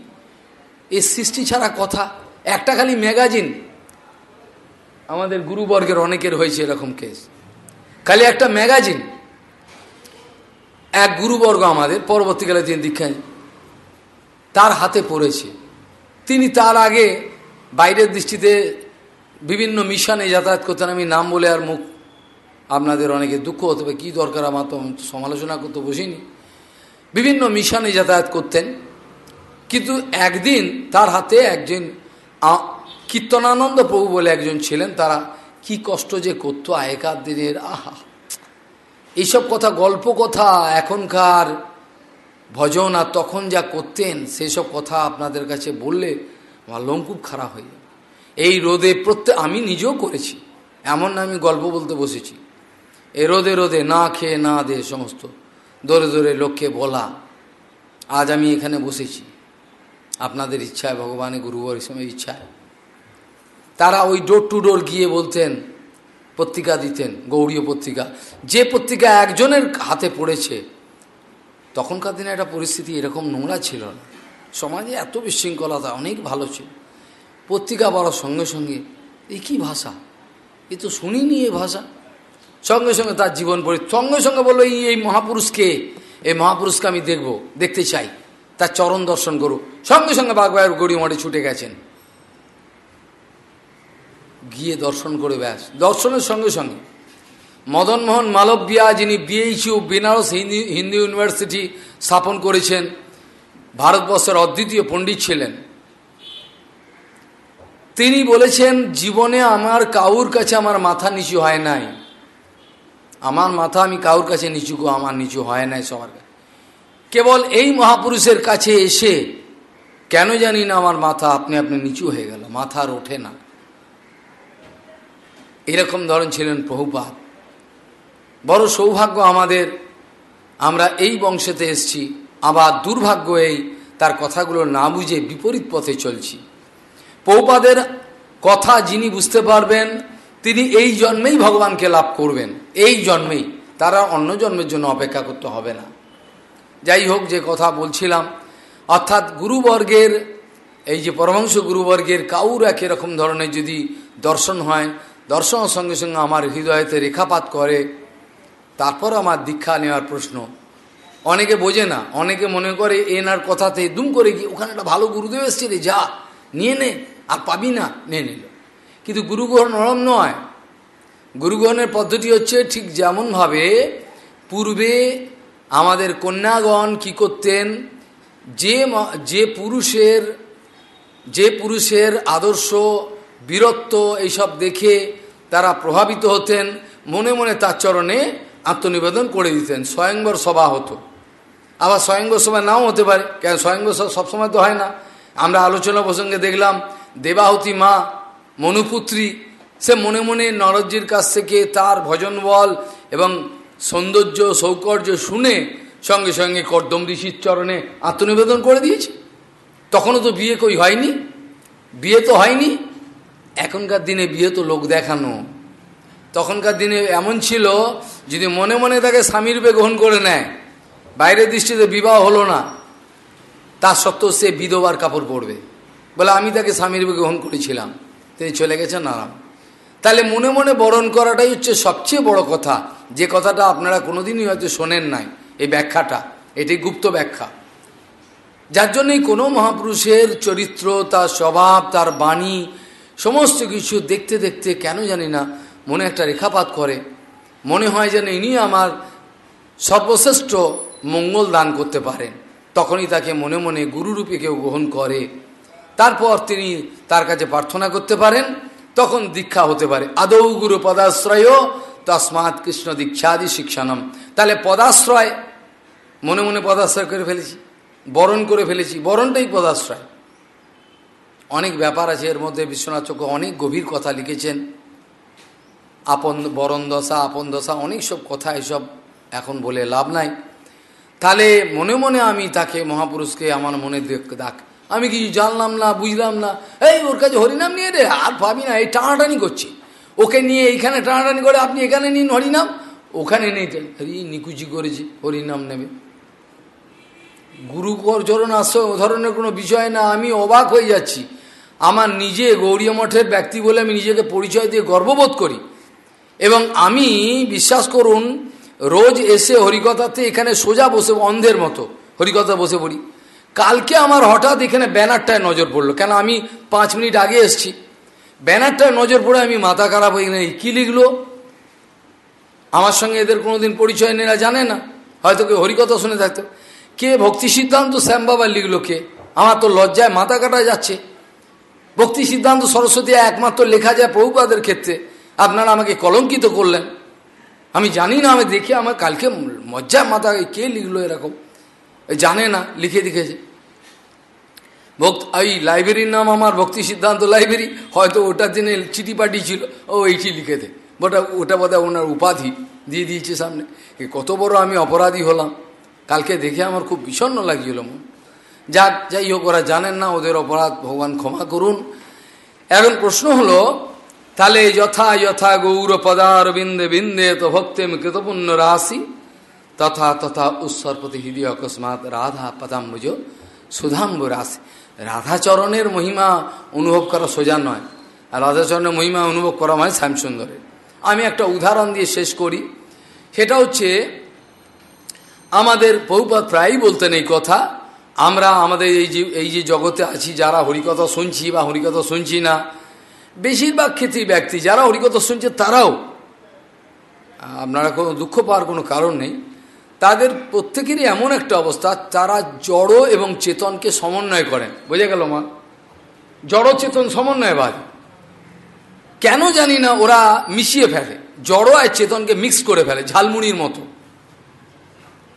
এ সৃষ্টি ছাড়া কথা? একটা খালি ম্যাগাজিন আমাদের গুরুবর্গের অনেকের হয়েছে এরকম কেস খালি একটা ম্যাগাজিন এক গুরুবর্গ আমাদের, পরবর্তীকালে তিনি দীক্ষা তার হাতে পড়েছে। তিনি তার আগে বাইরের দৃষ্টিতে বিভিন্ন মিশনে যাতায়াত করতেন, আমি নাম বলে আর মুখ আপনাদের অনেকে দুঃখ হতে হবে কী দরকার আমার তো সমালোচনা করতে বসিনি। বিভিন্ন মিশনে যাতায়াত করতেন, কিন্তু একদিন তার হাতে একজন কীর্তনানন্দ প্রভু বলে একজন ছিলেন, তারা কি কষ্ট যে করতো আগেকার দিনের, আহা। এইসব কথা, গল্প কথা, এখনকার ভজন আর তখন যা করতেন, সেসব কথা আপনাদের কাছে বললে আমার লোম খুব খারাপ হয়ে যাবে। এই রোদে প্রত্যেক আমি নিজেও করেছি, এমন না আমি গল্প বলতে বসেছি। এ রোদে রোদে না খেয়ে না দে সমস্ত, দৌড়ে দৌড়ে লোককে বলা। আজ আমি এখানে বসেছি। আপনাদের ইচ্ছায়, ভগবানের গুরুবর সময় ইচ্ছায়। তারা ওই ডোর টু ডোর গিয়ে বলতেন, পত্রিকা দিতেন, গৌরীয় পত্রিকা। যে পত্রিকা একজনের হাতে পড়েছে, তখনকার দিনে একটা পরিস্থিতি এরকম নোংরা ছিল না। সমাজে এত বিশৃঙ্খলতা, অনেক ভালো ছিল। পত্রিকা পড়ার সঙ্গে সঙ্গে এই কী ভাষা? এ তো শুনিনি এ ভাষা। সঙ্গে সঙ্গে তার জীবন পরি, সঙ্গে সঙ্গে বলল, এই এই মহাপুরুষকে এই মহাপুরুষকে আমি দেখব, দেখতে চাই। তার চরণ দর্শন করুক। সঙ্গে সঙ্গে বাগবায়ের গড়ি মঠে ছুটে গেছেন। গিয়ে দর্শন করে ব্যাস। দর্শনের সঙ্গে সঙ্গে মদনমোহন মালব্যা, যিনি বিএইচইউ বেনারস হিন্দি, হিন্দু ইউনিভার্সিটি স্থাপন করেছেন, ভারতবর্ষের অদ্বিতীয় পণ্ডিত ছিলেন। তিনি বলেছেন, জীবনে আমার কাউর কাছে আমার মাথা নিচু হয় নাই। আমার মাথা আমি কাউর কাছে নিচু আমার নিচু হয় নাই সবার কাছে। কেবল এই মহাপুরুষের কাছে এসে কেন জানি না আমার মাথা আপনি আপনি নিচু হয়ে গেল, মাথা আর ওঠে না। এরকম ধরন ছিলেন প্রভুপাত বড় সৌভাগ্য আমাদের, আমরা এই বংশেতে এসছি, আবার দুর্ভাগ্য এই তার কথাগুলো না বুঝে বিপরীত পথে চলছি। পৌপাদের কথা যিনি বুঝতে পারবেন, তিনি এই জন্মেই ভগবানকে লাভ করবেন। এই জন্মেই, তারা অন্য জন্মের জন্য অপেক্ষা করতে হবে না। যাই হোক, যে কথা বলছিলাম, অর্থাৎ গুরুবর্গের, এই যে পরমাংশ গুরুবর্গের কাউর এক এরকম ধরনের যদি দর্শন হয় দর্শনের সঙ্গে সঙ্গে আমার হৃদয়তে রেখাপাত করে। তারপর আমার দীক্ষা নেওয়ার প্রশ্ন। অনেকে বোঝে না, অনেকে মনে করে এনার কথাতে দুম করে গিয়ে ওখানে একটা ভালো গুরুদেব এসছে রে যা, নিয়ে নে, আর পাবি না, নিয়ে নিল। কিন্তু গুরুগ্রহ নরম নয়। গুরুগ্রহণের পদ্ধতি হচ্ছে ঠিক যেমনভাবে পূর্বে আমাদের কন্যাগণ কি করতেন? যে যে পুরুষের যে পুরুষের আদর্শ বীরত্ব এইসব দেখে তারা প্রভাবিত হতেন, মনে মনে তার চরণে আত্মনিবেদন করে দিতেন। স্বয়ংবর সভা হতো। আবার স্বয়ংবর সভা নাও হতে পারে, কেন স্বয়ংবর সভা সবসময় তো হয় না। আমরা আলোচনা প্রসঙ্গে দেখলাম, দেবাহতী মা, মনুপুত্রী, সে মনে মনে নরজ্জির কাছ থেকে তার ভজন বল এবং সৌন্দর্য, সৌকর্য শুনে সঙ্গে সঙ্গে কর্দম ঋষির চরণে আত্মনিবেদন করে দিয়েছে। তখনও তো বিয়ে কই হয়নি? বিয়ে তো হয়নি। এখনকার দিনে বিয়ে তো লোক দেখানো। তখনকার দিনে এমন ছিল, যদি মনে মনে তাকে স্বামীর রূপে গ্রহণ করে নেয়, বাইরের দৃষ্টিতে বিবাহ হলো না, তার সত্ত্বেও সে বিধবার কাপড় পরবে। বলে, আমি তাকে স্বামীর রূপে গ্রহণ করেছিলাম। তিনি চলে গেছেন আরাম তাহলে মনে মনে বরণ করাটাই হচ্ছে সবচেয়ে বড় কথা। যে কথাটা আপনারা কোনোদিনই হয়তো শোনেন নাই, এই ব্যাখ্যাটা এটি গুপ্ত ব্যাখ্যা। যার জন্যই কোনো মহাপুরুষের চরিত্র, তার স্বভাব, তার বাণী সমস্ত কিছু দেখতে দেখতে কেন জানি না মনে একটা রেখাপাত করে। মনে হয় যেন ইনি আমার সর্বশ্রেষ্ঠ মঙ্গল দান করতে পারেন। তখনই তাকে মনে মনে গুরুরূপে কেউ গ্রহণ করে। তারপর তিনি তার কাছে প্রার্থনা করতে পারেন, তখন দীক্ষা হতে পারে। আদৌ গুরু পদাশ্রয় তসমাৎ কৃষ্ণ দীক্ষাদি শিক্ষানম। তাহলে পদাশ্রয়, মনে মনে পদাশ্রয় করে ফেলেছি, বরণ করে ফেলেছি। বরণটাই পদাশ্রয়। অনেক ব্যাপার আছে, এর মধ্যে বিশ্বনাথ চক্র অনেক গভীর কথা লিখেছেন। আপন বরণ দশা, আপন দশা, অনেক সব কথা এসব এখন বলে লাভ নাই। তাহলে মনে মনে আমি তাকে মহাপুরুষকে আমার মনে ডাক আমি কিছু জানলাম না, বুঝলাম না। এই, ওর কাছে হরিনাম নিয়ে রে আর ভাবি না, এই টানাটানি করছি। ওকে নিয়ে এইখানে টানাটানি করে, আপনি এখানে নিন হরিনাম, ওখানে নেই। হরি নিকুচি করেছি, হরিনাম নেবে। গুরু চরণ আসছে ও ধরনের কোনো বিষয় না, আমি অবাক হয়ে যাচ্ছি। আমার নিজে গৌরী মঠের ব্যক্তি বলে আমি নিজেকে পরিচয় দিয়ে গর্ববোধ করি। এবং আমি, বিশ্বাস করুন, রোজ এসে হরিকথাতে এখানে সোজা বসে, অন্ধের মতো হরিকথা বসে পড়ি। কালকে আমার হঠাৎ এখানে ব্যানারটায় নজর পড়ল। কেন আমি পাঁচ মিনিট আগে এসছি। ব্যানারটায় নজর পড়ে আমি মাথা খারাপ হয়ে গেলে কী লিখলো? আমার সঙ্গে এদের কোনোদিন পরিচয় নেরা জানে না। হয়তো কেউ হরিকথা শুনে থাকতো। কে ভক্তি সিদ্ধান্ত শ্যামবাবা লিখলো কে? আমার তো লজ্জায় মাথা কাটা যাচ্ছে। ভক্তি সিদ্ধান্ত সরস্বতী একমাত্র লেখা যায় প্রভুপাদের ক্ষেত্রে। আপনারা আমাকে কলঙ্কিত করলেন। আমি জানি না, আমি দেখে আমার কালকে মজ্জায় মাথা কে লিখলো এরকম? জানে না, লিখে লিখেছে ভক্ত এই লাইব্রেরির নাম আমার, ভক্তি সিদ্ধান্ত লাইব্রেরি। হয়তো ওটার দিনে চিঠি পাঠিয়েছিল ও এইটি লিখে দে ওটা ওটা বোধহয় ওনার উপাধি দিয়ে দিয়েছে সামনে। কত বড় আমি অপরাধী হলাম। কালকে দেখে আমার খুব বিষণ্ন লাগিয়েছিল মন। যা, যাই হোক, ওরা জানেন না, ওদের অপরাধ, ভগবান ক্ষমা করুন। এখন প্রশ্ন হলো, তাহলে যথা যথা গৌর পদার বিন্দে বিন্দে তো ভক্তেম কৃতপুণ্য রাশি, তথা তথা উৎসর্পতি হৃদয় অকস্মাৎ রাধা পদাম্বুজ সুধাম্ব রাশি। রাধাচরণের মহিমা অনুভব করা সোজা নয়, আর রাধাচরণের মহিমা অনুভব করা হয় শ্যামসুন্দরের। আমি একটা উদাহরণ দিয়ে শেষ করি, সেটা হচ্ছে আমাদের বহুপাত প্রায়ই বলতেন এই কথা, আমরা আমাদের এই যে এই যে জগতে আছি, যারা হরিকথা শুনছি বা হরিকথা শুনছি না, বেশিরভাগ ক্ষেত্রেই ব্যক্তি, যারা হরিকথা শুনছে তারাও, আপনারা কোনো দুঃখ পাওয়ার কোনো কারণ নেই, তাদের প্রত্যেকেরই এমন একটা অবস্থা, তারা জড় এবং চেতনকে সমন্বয় করেন। বোঝা গেল মা? জড় চেতন সমন্বয়বাদ কেন জানি না ওরা মিশিয়ে ফেলে, জড় আর চেতনকে মিক্স করে ফেলে, ঝালমুড়ির মতো।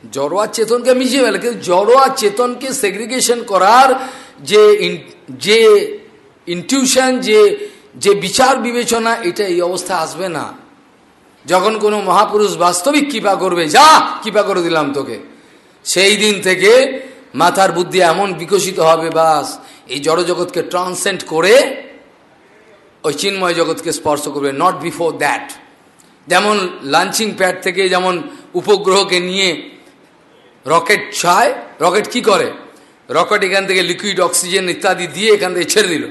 জড় আর চেতনকে মিশিয়ে ফেলে কিন্তু জড় আর চেতনকে সেগ্রিগেশন করার যে যে ইনটিউশন যে যে বিচার বিবেচনা এটা এই অবস্থা আসবে না যখন কোনো মহাপুরুষ বাস্তবিক কৃপা করবে যা কৃপা করে দিলাম তোকে সেই দিন থেকে মাথার বুদ্ধি এমন বিকশিত হবে বাস এই জড়জগৎকে ট্রান্সেন্ড করে ওই চিন্ময় জগৎকে স্পর্শ করবে নট বিফোর দ্যাট যেমন লাঞ্চিং প্যাড থেকে যেমন উপগ্রহকে নিয়ে রকেট ছায়, রকেট কি করে? রকেট এখান থেকে লিকুইড অক্সিজেন ইত্যাদি দিয়ে এখান থেকে ছেড়ে দিল।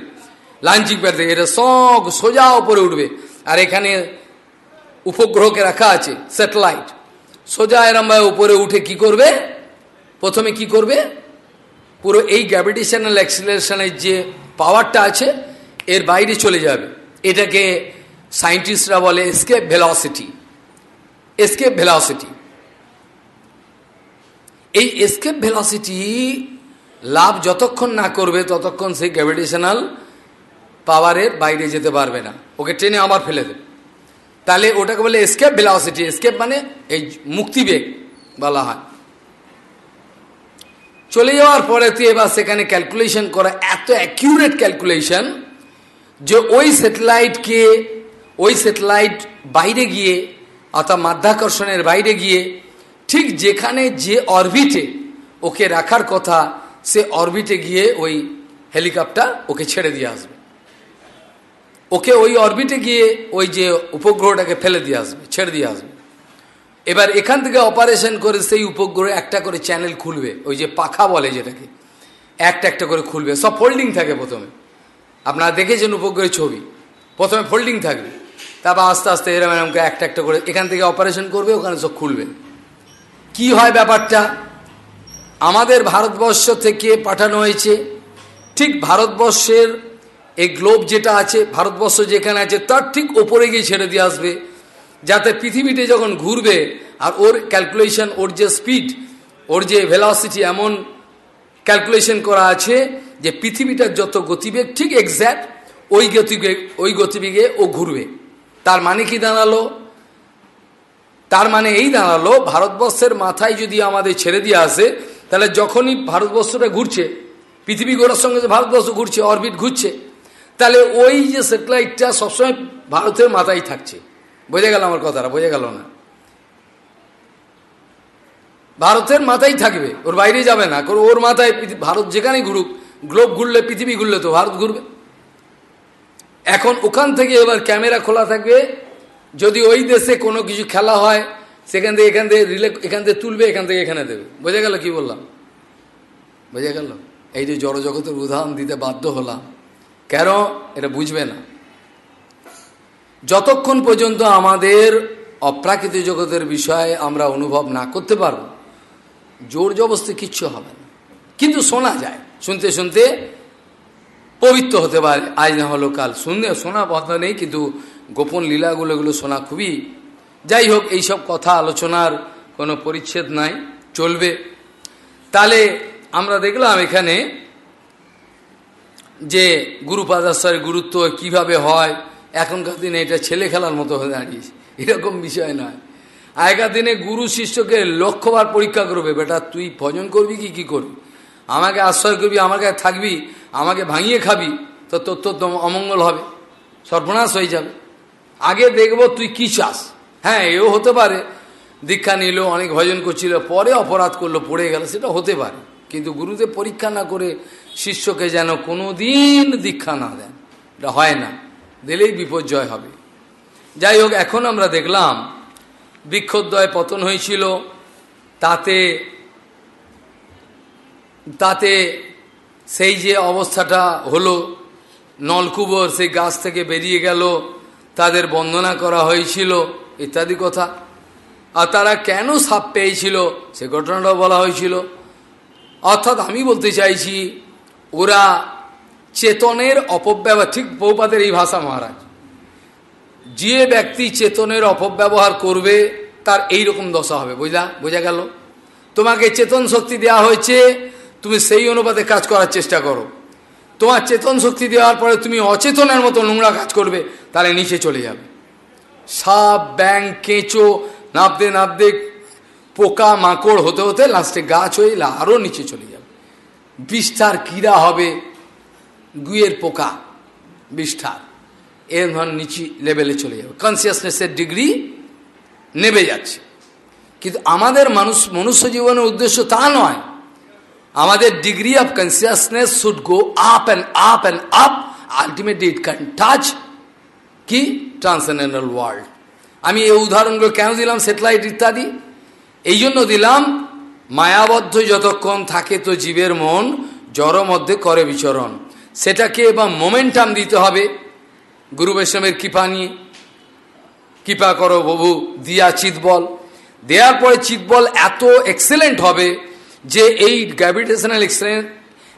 লাঞ্চিং প্যাড থেকে। এটা সব সোজা উপরে উঠবে। আর এখানে উপগ্রহকে রাখা আছে স্যাটেলাইট সোজা এরমভাবে উপরে উঠে কি করবে? প্রথমে কি করবে? পুরো এই গ্র্যাভিটেশনাল অ্যাক্সিলারেশনের যে পাওয়ারটা আছে, এর বাইরে চলে যাবে। এটাকে সায়েন্টিস্টরা বলে এসকেপ ভেলসিটি এসকেপ ভেলসিটি এই এসকেপ ভেলসিটি লাভ যতক্ষণ না করবে, ততক্ষণ সেই গ্র্যাভিটেশনাল পাওয়ারের বাইরে যেতে পারবে না। ওকে ট্রেনে আবার ফেলে দেবে। তাহলে ওটাকে বলে এসকেপ ভেলসিটি এসকেপ মানে এই মুক্তিবেগ বলা হয়। চলে যাওয়ার পরে তুই এবার সেখানে ক্যালকুলেশন করা, এত অ্যাকিউরেট ক্যালকুলেশন যে ওই স্যাটেলাইটকে ওই স্যাটেলাইট বাইরে গিয়ে, অর্থাৎ মাধ্যাকর্ষণের বাইরে গিয়ে ঠিক যেখানে যে অরবিটে ওকে রাখার কথা, সে অরবিটে গিয়ে ওই হেলিকপ্টার ওকে ছেড়ে দিয়ে আসবে। ওকে ওই অরবিটে গিয়ে ওই যে উপগ্রহটাকে ফেলে দিয়ে আসবে, ছেড়ে দিয়ে আসবে। এবার এখান থেকে অপারেশন করে সেই উপগ্রহে একটা করে চ্যানেল খুলবে, ওই যে পাখা বলে যেটাকে। একটা একটা করে খুলবে, সব ফোল্ডিং থাকে প্রথমে। আপনারা দেখেছেন উপগ্রহের ছবি, প্রথমে ফোল্ডিং থাকবে, তারপর আস্তে আস্তে এরম এরম একটা একটা করে এখান থেকে অপারেশন করবে, ওখানে সব খুলবে। কি হয় ব্যাপারটা? আমাদের ভারতবর্ষ থেকে পাঠানো হয়েছে। ঠিক ভারতবর্ষের এই গ্লোব যেটা আছে, ভারতবর্ষ যেখানে আছে, তার ঠিক ওপরে গিয়ে ছেড়ে দিয়ে আসবে। যাতে পৃথিবীতে যখন ঘুরবে, আর ওর ক্যালকুলেশন ওর যে স্পিড ওর যে ভেলাসিটি এমন ক্যালকুলেশন করা আছে যে পৃথিবীটার যত গতিবেগ, ঠিক এক্স্যাক্ট ওই গতিবেগ, ওই গতিবেগে ও ঘুরবে। তার মানে কি দাঁড়াল? তার মানে এই দাঁড়াল, ভারতবর্ষের মাথায় যদি আমাদের ছেড়ে দিয়ে আসে, তাহলে যখনই ভারতবর্ষটা ঘুরছে, পৃথিবী গোড়ার সঙ্গে যে ভারতবর্ষ ঘুরছে অরবিট ঘুরছে, তাহলে ওই যে স্যাটেলাইটটা সবসময় ভারতের মাথায় থাকছে। বোঝা গেল আমার কথাটা, বোঝা গেল না? ভারতের মাথায় থাকবে, ওর বাইরে যাবে না ওর মাথায় ভারত যেখানে ঘুরুক গ্লোব ঘুরলে পৃথিবী ঘুরলে তো ভারত ঘুরবে। এখন ওখান থেকে এবার ক্যামেরা খোলা থাকবে যদি ওই দেশে কোনো কিছু খেলা হয়, সেখান থেকে এখান থেকে রিলে এখান থেকে তুলবে, এখান থেকে এখানে দেবে। বোঝা গেল কি বললাম? বোঝা গেল? এই যে জড়জগতের উদাহরণ দিতে বাধ্য হলাম। কেন? এটা বুঝবে না। যতক্ষণ পর্যন্ত আমাদের অপ্রাকৃতিক জগতের বিষয়ে আমরা অনুভব না করতে পারব, জোর জবস্তি কিচ্ছু হবে না। কিন্তু শোনা যায়, শুনতে শুনতে পবিত্র হতে পারে। আজ না হলো কাল। শুনতে শোনা কথা নেই, কিন্তু গোপন লীলাগুলো এগুলো শোনা খুবই যাই হোক এইসব কথা, আলোচনার কোনো পরিচ্ছেদ নাই, চলবে। তাহলে আমরা দেখলাম এখানে যে গুরুপাদাশ্বরের গুরুত্ব কীভাবে হয়, এখনকার দিনে এটা ছেলে খেলার মতো হয়ে দাঁড়িয়েছে, এরকম বিষয় নয়। আগেকার দিনে গুরু শিষ্যকে লক্ষ্যবার পরীক্ষা করবে, বেটা, তুই ভজন করবি কি কি করবি? আমাকে আশ্রয় করবি, আমার কাছে থাকবি, আমাকে ভাঙিয়ে খাবি, তো তোর তোর অমঙ্গল হবে, সর্বনাশ হয়ে যাবে। আগে দেখব তুই কি চাস। হ্যাঁ এও হতে পারে। দীক্ষা নিল, অনেক ভজন করছিল, পরে অপরাধ করল, পড়ে গেল, সেটা হতে পারে। কিন্তু গুরুদেব পরীক্ষা না করে শিষ্যকে যেন কোনো দিন দীক্ষা না দেন। এটা হয় না। দিলেই বিপর্যয় হবে। যাই হোক, এখন আমরা দেখলাম বৃক্ষোদ্দয় পতন হয়েছিল। তাতে তাতে সেই যে অবস্থাটা হলো নলকুবর সেই গাছ থেকে বেরিয়ে গেল। তাদের বন্দনা করা হয়েছিল, ইত্যাদি কথা। আর তারা কেন সাপ পেয়েছিল, সে ঘটনাটাও বলা হয়েছিল। অর্থাৎ আমি বলতে চাইছি, ওরা চেতনের অপব্যবহার, ঠিক বৌপাদের এই ভাষা মহারাজ। যে ব্যক্তি চেতনের অপব্যবহার করবে, তার এই রকম দশা হবে বোঝা বোঝা গেল? তোমাকে চেতন শক্তি দেওয়া হয়েছে, তুমি সেই অনুপাতে কাজ করার চেষ্টা করো। তোমার চেতন শক্তি দেওয়ার পরে তুমি অচেতনের মতো নোংরা কাজ করবে, তাহলে নিচে চলে যাবে। সাপ, ব্যাং, কেঁচো, নাবদে নাবদে, পোকা, মাকড় হতে হতে লাস্টে গাছ হয়ে আরও নিচে চলে যাবে। বিষ্ঠার কীরা হবে? গুয়ের পোকা বিষ্ঠার এর ধর নিচি লেভেলে চলে যাবে। কনসিয়াসনেসের ডিগ্রি নেবে যাচ্ছে। কিন্তু আমাদের মানুষ, মনুষ্য জীবনের উদ্দেশ্য তা নয়। আমাদের degree of consciousness should go up and up and up ultimately it can touch কি ট্রান্সেন্ডেন্টাল ওয়ার্ল্ড আমি এই উদাহরণগুলো কেন দিলাম? স্যাটেলাইট ইত্যাদি। এই জন্য দিলাম, মায়াবদ্ধ যতক্ষণ থাকে তো জীবের মন জড় মধ্যে করে বিচরণ। সেটাকে এবং মোমেন্টাম দিতে হবে। গুরু বৈষ্ণবের কৃপা নিয়ে। কৃপা করো প্রভু, দিয়া চিতবল দেওয়ার পরে চিতবল এত এক্সেলেন্ট হবে যে এই গ্র্যাভিটেশনাল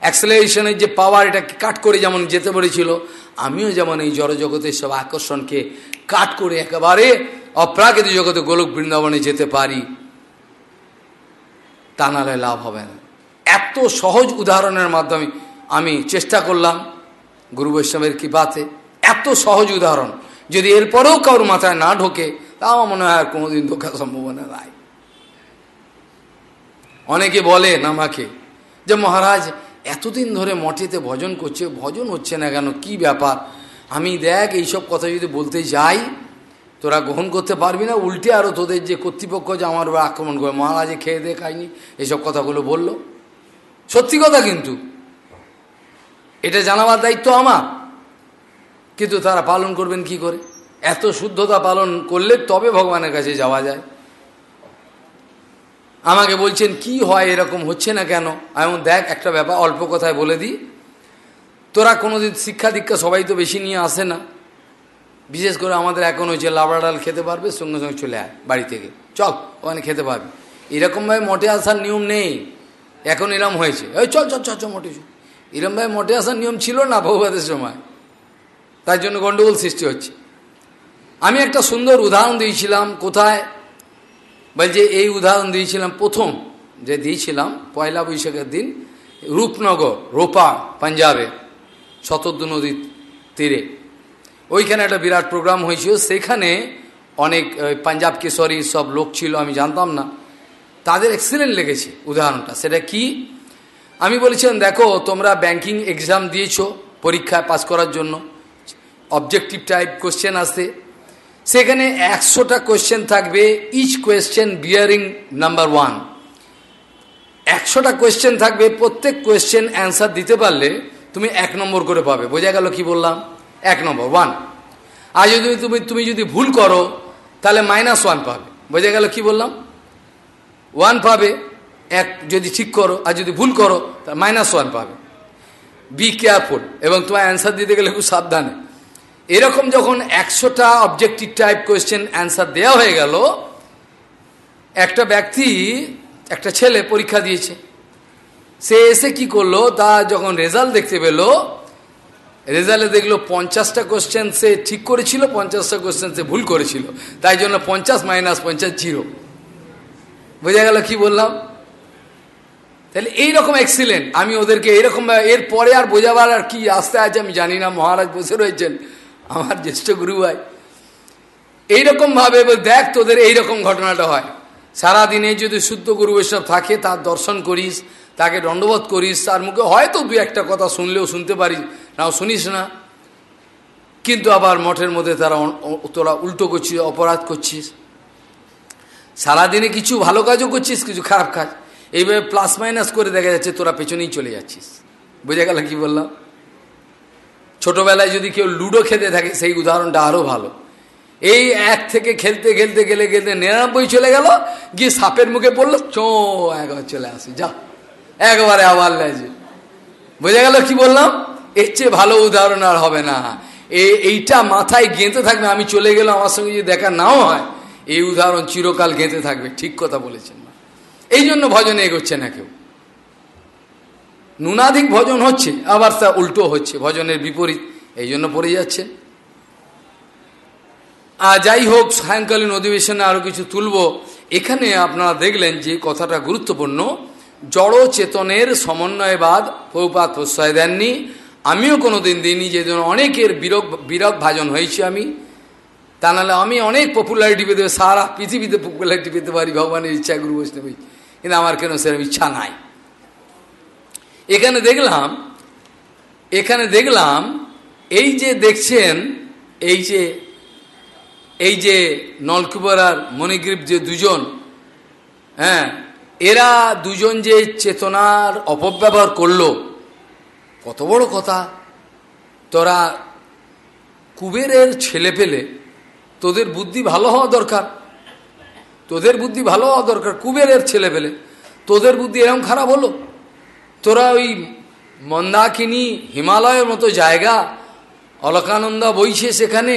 অ্যাক্সেলারেশনের যে পাওয়ার এটা কাট করে যেমন যেতে পেরেছিল আমিও যেমন এই জড়জগতের সব আকর্ষণকে কাট করে একেবারে অপ্রাকৃতিক জগতে গোলক বৃন্দাবনে যেতে পারি, তা নাহলে লাভ হবে না। এত সহজ উদাহরণের মাধ্যমে আমি চেষ্টা করলাম গুরু বৈষ্ণবের কৃপাতে, এত সহজ উদাহরণ। যদি এরপরেও কারোর মাথায় না ঢোকে, তাও মনে হয় আর কোনোদিন ঢোকার সম্ভাবনা নাই অনেকে বলেন আমাকে যে মহারাজ, এতদিন ধরে মঠেতে ভজন করছে, ভজন হচ্ছে না কেন? কি ব্যাপার? আমি দেখ, এইসব কথা যদি বলতে যাই, তোরা গ্রহণ করতে পারবি না, উল্টে আরও তোদের যে কর্তৃপক্ষ যে আমার আক্রমণ করে মহারাজে খেয়ে দিয়ে খায়নি এইসব কথাগুলো বলল। সত্যি কথা কিন্তু। এটা জানাবার দায়িত্ব আমার। কিন্তু তারা পালন করবেন কি করে? এত শুদ্ধতা পালন করলে তবে ভগবানের কাছে যাওয়া যায়। আমাকে বলছেন, কি হয় এরকম? হচ্ছে না কেন? এমন দেখ, একটা ব্যাপার, অল্প কথায় বলে দিই। তোরা কোনোদিন শিক্ষা দীক্ষা সবাই তো বেশি নিয়ে আসে না। বিশেষ করে আমাদের এখন হয়েছে লাবড়া ডাল খেতে পারবে, সঙ্গে সঙ্গে চলে আয় বাড়ি থেকে। চল, ওখানে খেতে পারবে। এরকমভাবে মোটে আসার নিয়ম নেই। এখন এরম হয়েছে। ওই চল চল চল চল, মোটে এরমভাবে মোটে আসার নিয়ম ছিল না বহুবাদের সময়। তার জন্য গণ্ডগোল সৃষ্টি হচ্ছে। আমি একটা সুন্দর উদাহরণ দিয়েছিলাম, কোথায়? বলছে, এই উদাহরণ দিয়েছিলাম প্রথম, যে দিয়েছিলাম পয়লা বৈশাখের দিন রূপনগর, রোপা, পাঞ্জাবে শতদ্দু নদীর তীরে। ওইখানে একটা বিরাট প্রোগ্রাম হয়েছিল, সেখানে অনেক পাঞ্জাব কেশরী সব লোক ছিল, আমি জানতাম না। তাদের এক্সিলেন্ট লেগেছে উদাহরণটা। সেটা কি? আমি বলেছিলাম, দেখো, তোমরা ব্যাংকিং এক্সাম দিয়েছ পরীক্ষায় পাস করার জন্য। অবজেক্টিভ টাইপ কোশ্চেন আসতে সেখানে একশোটা কোয়েশ্চেন থাকবে each question bearing number one একশোটা কোয়েশ্চেন থাকবে, প্রত্যেক কোয়েশ্চেন অ্যান্সার দিতে পারলে তুমি এক নম্বর করে পাবে। বোঝা গেল কি বললাম? এক নম্বর ওয়ান আর যদি তুমি তুমি যদি ভুল করো, তাহলে মাইনাস ওয়ান পাবে। বোঝা গেল কি বললাম? ওয়ান পাবে, এক যদি ঠিক করো, আর যদি ভুল করো তাহলে মাইনাস ওয়ান পাবে। বি কেয়ারফুল এবং তোমার অ্যান্সার দিতে গেলে খুব সাবধানে। এরকম যখন একশোটা অবজেক্টিভ টাইপ কোয়েশ্চেন অ্যান্সার দেওয়া হয়ে গেল, একটা ব্যক্তি, একটা ছেলে পরীক্ষা দিয়েছে। সে এসে কি করল? তা যখন রেজাল্ট দেখতে পেল রেজাল্টে দেখল পঞ্চাশটা কোশ্চেন সে ঠিক করেছিল, পঞ্চাশটা কোশ্চেন সে ভুল করেছিল। তাই জন্য পঞ্চাশ মাইনাস পঞ্চাশ জিরো বোঝা গেল কি বললাম? তাহলে এইরকম এক্সিলেন্ট আমি ওদেরকে এরকম এর পরে আর বোঝাবার আর কি আসতে আছে আমি জানি না। মহারাজ বসে রয়েছেন। আমার জ্যেষ্ঠ গুরু ভাই। এইরকমভাবে দেখ তোদের এইরকম ঘটনাটা হয়। সারাদিনে যদি শুদ্ধ গুরু বৈষ্ণব থাকে, তার দর্শন করিস, তাকে দণ্ডবোধ করিস, তার মুখে হয়তো দু একটা কথা শুনলেও শুনতে পারিস, নাও শুনিস না। কিন্তু আবার মঠের মধ্যে তারা তোরা উল্টো করছিস, অপরাধ করছিস। সারাদিনে কিছু ভালো কাজও করছিস, কিছু খারাপ কাজ। এইভাবে প্লাস মাইনাস করে দেখা যাচ্ছে তোরা পেছনেই চলে যাচ্ছিস। বোঝা গেল কি বললাম? ছোটবেলায় যদি কেউ লুডো খেতে থাকে, সেই উদাহরণটা আরও ভালো। এই এক থেকে খেলতে খেলতে গেলে গেলে নিরানব্বই চলে গেল, গিয়ে সাপের মুখে পড়ল, চো, একবার চলে আসে, যা। একবারে আবার লেজে। বোঝা গেল কি বললাম? এর চেয়ে ভালো উদাহরণ আর হবে না। এইটা মাথায় গেঁথে থাকবে, আমি চলে গেলাম, আমার সঙ্গে যদি দেখা নাও হয়, এই উদাহরণ চিরকাল গেঁথে থাকবে, ঠিক কথা বলেছেন এই জন্য ভজনে এগোচ্ছে না কেউ। নুনাধিক ভজন হচ্ছে, আবার তা উল্টো হচ্ছে, ভজনের বিপরীত, এই জন্য পড়ে যাচ্ছে। আর যাই হোক, সায়ংকালীন অধিবেশনে আরও কিছু তুলব। এখানে আপনারা দেখলেন যে কথাটা গুরুত্বপূর্ণ। জড় চেতনের সমন্বয়বাদ প্রপাত প্রশ্রয় দেননি। আমিও কোনো দিন দিইনি যে অনেকের বিরক বিরোগ ভাজন হয়েছি আমি। তা নাহলে আমি অনেক পপুলারিটি পেতে, সারা পৃথিবীতে পপুলারিটি পেতে পারি, ভগবানের ইচ্ছা গুরু বৈষ্ণবী। কিন্তু আমার কেন সেরকম ইচ্ছা নাই? এখানে দেখলাম এখানে দেখলাম, এই যে দেখছেন, এই যে এই যে নলকুবর আর মণিগ্রীব যে দুজন হ্যাঁ এরা দুজন যে চেতনার অপব্যবহার করল, কত বড় কথা। তোরা কুবেরের ছেলে পেলে তোদের বুদ্ধি ভালো হওয়া দরকার, তোদের বুদ্ধি ভালো হওয়া দরকার, কুবেরের ছেলে পেলে তোদের বুদ্ধি এরকম খারাপ হলো। তোরা ওই মন্দাকিনী হিমালয়ের মতো জায়গা, অলকানন্দা বইছে সেখানে,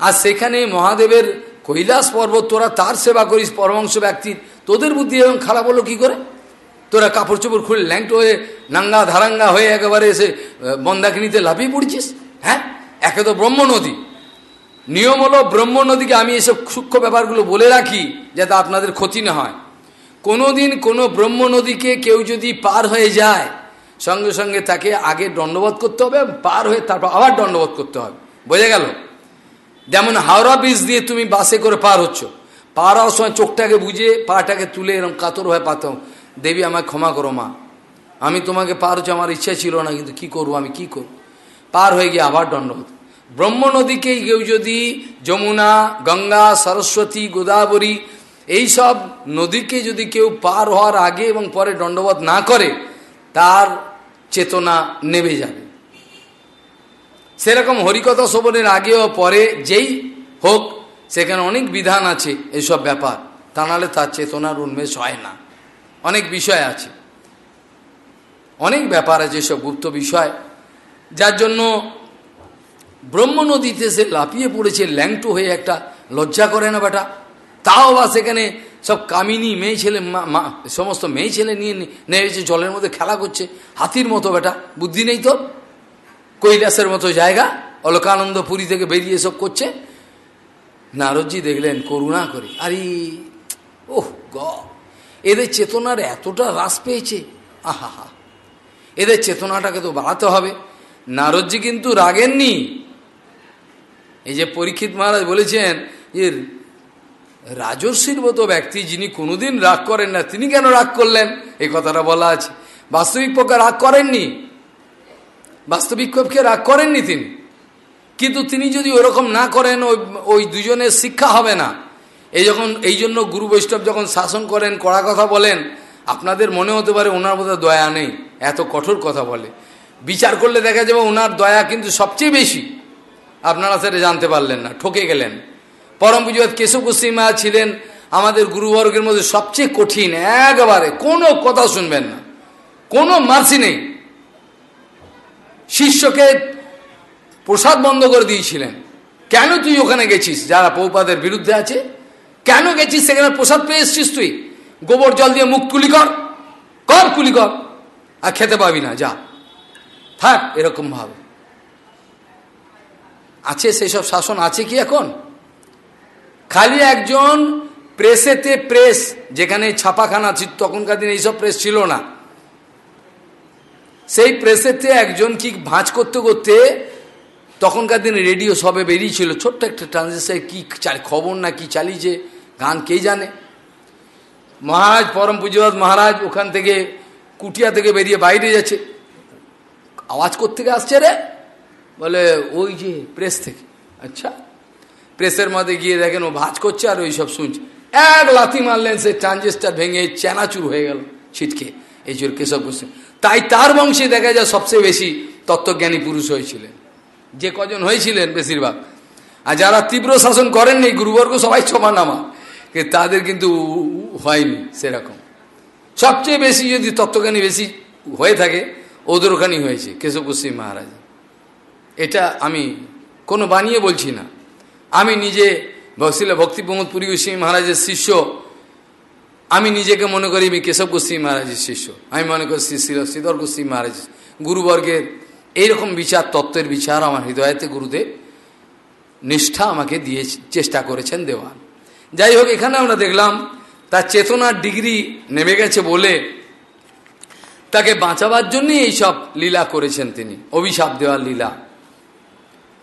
আর সেখানে মহাদেবের কৈলাস পর্বত, তোরা তার সেবা করিস পরমাংশ ব্যক্তির। তোদের বুদ্ধি এরকম খারাপ হলো কী করে? তোরা কাপড় চোপড় খুলে ল্যাংটো হয়ে, নাঙ্গা ধারাঙ্গা হয়ে একেবারে এসে বন্দাকিনীতে লাফিয়ে পড়ছিস? হ্যাঁ? একে তো ব্রহ্ম নদী। নিয়ম হলো ব্রহ্ম নদীকে আমি এসব সূক্ষ্ম ব্যাপারগুলো বলে রাখি, যাতে আপনাদের ক্ষতি না হয়। কোনোদিন কোনো ব্রহ্ম নদীকে কেউ যদি পার হয়ে যায়, সঙ্গে সঙ্গে তাকে আগে দণ্ডবোধ করতে হবে, পার হয়ে তারপর আবার দণ্ডবোধ করতে হবে। বোঝা গেল? যেমন হাওড়া ব্রিজ দিয়ে তুমি বাসে করে পার হচ্ছ, পার হওয়ার সময় চোখটাকে বুঝে, পাটাকে তুলে এরকম কাতর হয়ে পাতাম দেবী, আমায় ক্ষমা করো মা, আমি তোমাকে পার হচ্ছে, আমার ইচ্ছা ছিল না, কিন্তু কি করব, আমি কি করব? পার হয়ে গিয়ে আবার দণ্ডবোধ। ব্রহ্ম নদীকে কেউ যদি যমুনা, গঙ্গা, সরস্বতী, গোদাবরী এই সব নদীকে যদি কেউ পার হওয়ার আগে এবং পরে দণ্ডবোধ না করে, তার চেতনা নেমে যাবে। সেরকম হরিকথা শোভনের আগেও পরে যেই হোক, সেখানে অনেক বিধান আছে এসব ব্যাপার। তা নাহলে তার চেতনার উন্মেষ হয় না। অনেক বিষয় আছে। অনেক ব্যাপার আছে সব গুপ্ত বিষয়। যার জন্য ব্রহ্ম নদীতে সে লাপিয়ে পড়েছে, ল্যাংটো হয়ে একটা লজ্জা করে না বেটা? তাও বা সেখানে সব কামিনী মেয়ে ছেলে সমস্ত মেয়ে ছেলে নিয়ে নেমেছে জলের মধ্যে খেলা করছে। হাতির মতো বেটা, বুদ্ধি নেই তো কৈলাসের মতো জায়গা অলকানন্দ পুরী থেকে বেরিয়ে সব করছে। নারদজি দেখলেন, করুণা করে, আরে, ওহ গ, এদের চেতনার এতটা হ্রাস পেয়েছে। আহা এদের চেতনাটাকে তো বাড়াতে হবে। নারদজি কিন্তু রাগেননি। এই যে পরীক্ষিত মহারাজ বলেছেন যে রাজস্বীর মতো ব্যক্তি যিনি কোনোদিন রাগ করেন না, তিনি কেন রাগ করলেন? এই কথাটা বলা আছে। বাস্তবিক পক্ষে রাগ করেননি। বাস্তবিক পক্ষে রাগ করেননি তিনি। কিন্তু তিনি যদি ওরকম না করেন, ওই ওই দুজনের শিক্ষা হবে না। এই যখন, এই জন্য গুরু বৈষ্ণব যখন শাসন করেন, কড়া কথা বলেন, আপনাদের মনে হতে পারে ওনার মধ্যে দয়া নেই, এত কঠোর কথা বলে। বিচার করলে দেখা যাবে ওনার দয়া কিন্তু সবচেয়ে বেশি। আপনারা সেটা জানতে পারলেন না, ঠকে গেলেন। পরম পুজোত কেশব গোস্বীমা ছিলেন আমাদের গুরুবর্গের মধ্যে সবচেয়ে কঠিন, একবারে। কোনো কথা শুনবেন না। কোনো মার্সি নেই। শিষ্যকে প্রসাদ বন্ধ করে দিয়েছিলেন। কেন তুই ওখানে গেছিস? যারা পৌপাদের বিরুদ্ধে আছে। কেন গেছিস? সেখানে প্রসাদ পেয়ে এসছিস তুই। গোবর জল দিয়ে মুখ কুলি কর। কর কুলি কর। আর খেতে পাবি না, যা। থাক, এরকম ভাবে। আছে সেসব শাসন, আছে কি এখন? খালি একজন প্রেসেতে প্রেস, যেখানে ছাপাখানা ছিল, তখনকার দিনে এইসব প্রেস ছিল না। সেই প্রেসেতে একজন কি ভাঁজ করতে করতে তখনকার দিনে রেডিও সবে বেরিয়েছিল। ছোট্ট একটা ট্রানজেকশন কি খবর না কি চালিয়েছে, গান কে জানে? মহারাজ, পরম পুজোরাজ মহারাজ, ওখান থেকে, কুটিয়া থেকে বেরিয়ে বাইরে যাচ্ছে। আওয়াজ থেকে আসছে রে? বলে, ওই যে প্রেস থেকে। আচ্ছা। প্রেসের মধ্যে গিয়ে দেখেন ও ভাজ করছে আর ওই সব শুনছে। এক লাথি মারলেন সে ট্রানজিস্টার ভেঙে চেনাচুর হয়ে গেল, ছিটকে। এই জোর কেশব গোস্বামী তাই তার বংশে দেখা যায় সবচেয়ে বেশি তত্ত্বজ্ঞানী পুরুষ হয়েছিলেন। যে কজন হয়েছিলেন বেশিরভাগ। আর যারা তীব্র শাসন করেননি, গুরুবর্গ সবাই সমান আমার তাদের কিন্তু হয়নি সেরকম। সবচেয়ে বেশি যদি তত্ত্বজ্ঞানী বেশি হয়ে থাকে ওদের ওখানেই হয়েছে, কেশব গোস্বামী মহারাজ। এটা আমি কোনো বানিয়ে বলছি না। আমি নিজে শিল ভক্তি প্রমোদ পুরী গোস্বামী মহারাজের শিষ্য। আমি নিজেকে মনে করি আমি কেশব গোস্বামী মহারাজের শিষ্য। আমি মনে করি শ্রী শ্রী শ্রীধর গোস্বামী মহারাজ। গুরুবর্গের এইরকম বিচার, তত্ত্বের বিচার আমার হৃদয়তে গুরুদেব নিষ্ঠা আমাকে দিয়ে চেষ্টা করেছেন দেওয়ান যাই হোক, এখানে আমরা দেখলাম তার চেতনার ডিগ্রি নেমে গেছে বলে তাকে বাঁচাবার জন্যই এইসব লীলা করেছেন তিনি, অভিশাপ দেওয়ার লীলা।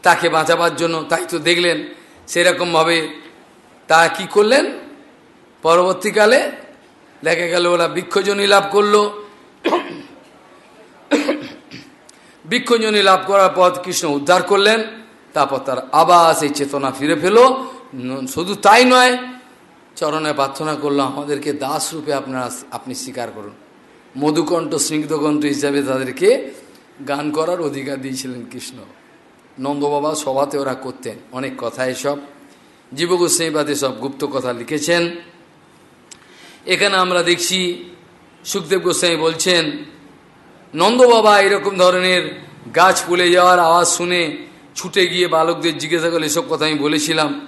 তাকে বাঁচাবার জন্য তাই তো দেখলেন সেরকমভাবে তা কি করলেন? পরবর্তীকালে দেখা গেল ওরা বৃক্ষজনী লাভ করল। বৃক্ষজনী লাভ করার পর কৃষ্ণ উদ্ধার করলেন, তারপর তার আবার সেই চেতনা ফিরে পেল। শুধু তাই নয়, চরণে প্রার্থনা করল, আমাদেরকে দাস রূপে আপনারা আপনি স্বীকার করুন। মধুকণ্ঠ স্নিগ্ধকণ্ঠ হিসাবে তাদেরকে গান করার অধিকার দিয়েছিলেন কৃষ্ণ। নন্দবাবা সভাতে ওরা করতেন অনেক কথা এসব। জীবগোস্বাইবাদে সব গুপ্ত কথা লিখেছেন। এখানে আমরা দেখছি, সুখদেব গোস্বাই বলছেন নন্দবাবা এরকম ধরনের গাছ ফুলে যাওয়ার আওয়াজ শুনে ছুটে গিয়ে বালকদের জিজ্ঞাসা করলে এসব কথা আমি বলেছিলাম।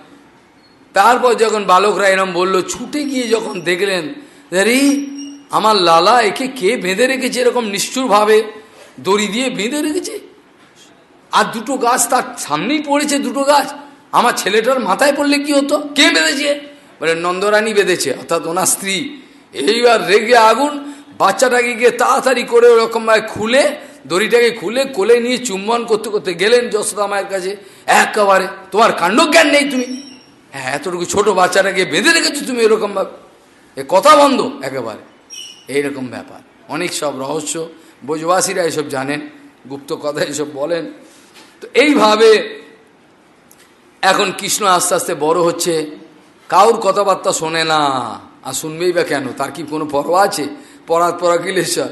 তারপর যখন বালকরা এরম বলল, ছুটে গিয়ে যখন দেখলেন রে আমার লালা একে কে বেঁধে রেখেছে? এরকম নিষ্ঠুরভাবে দড়ি দিয়ে বেঁধে রেখেছে? আর দুটো গাছ তার সামনেই পড়েছে, দুটো গাছ। আমার ছেলেটার মাথায় পড়লে কি হতো? কে বেঁধেছে? বলে, নন্দরানী বেঁধেছে, অর্থাৎ ওনার স্ত্রী। এইবার রেগে আগুন, বাচ্চাটাকে গিয়ে তাড়াতাড়ি করে ওরকমভাবে খুলে, দড়িটাকে খুলে, কোলে নিয়ে চুম্বন করতে করতে গেলেন যশোদা মায়ের কাছে। একেবারে, তোমার কাণ্ড জ্ঞান নেই তুমি? হ্যাঁ এতটুকু ছোট বাচ্চাটাকে বেঁধে রেখেছো তুমি এরকমভাবে? এ কথা বন্ধ, একেবারে। এইরকম ব্যাপার। অনেক সব রহস্য বোঝবাসীরা এসব জানেন, গুপ্ত কথা এসব বলেন। তো এইভাবে এখন কৃষ্ণ আস্তে আস্তে বড় হচ্ছে কাউর কথাবার্তা শোনে না। আর শুনবেই বা কেন? তার কি কোনো পরোয়া আছে? পড়াত পড়া কিলেশ্বর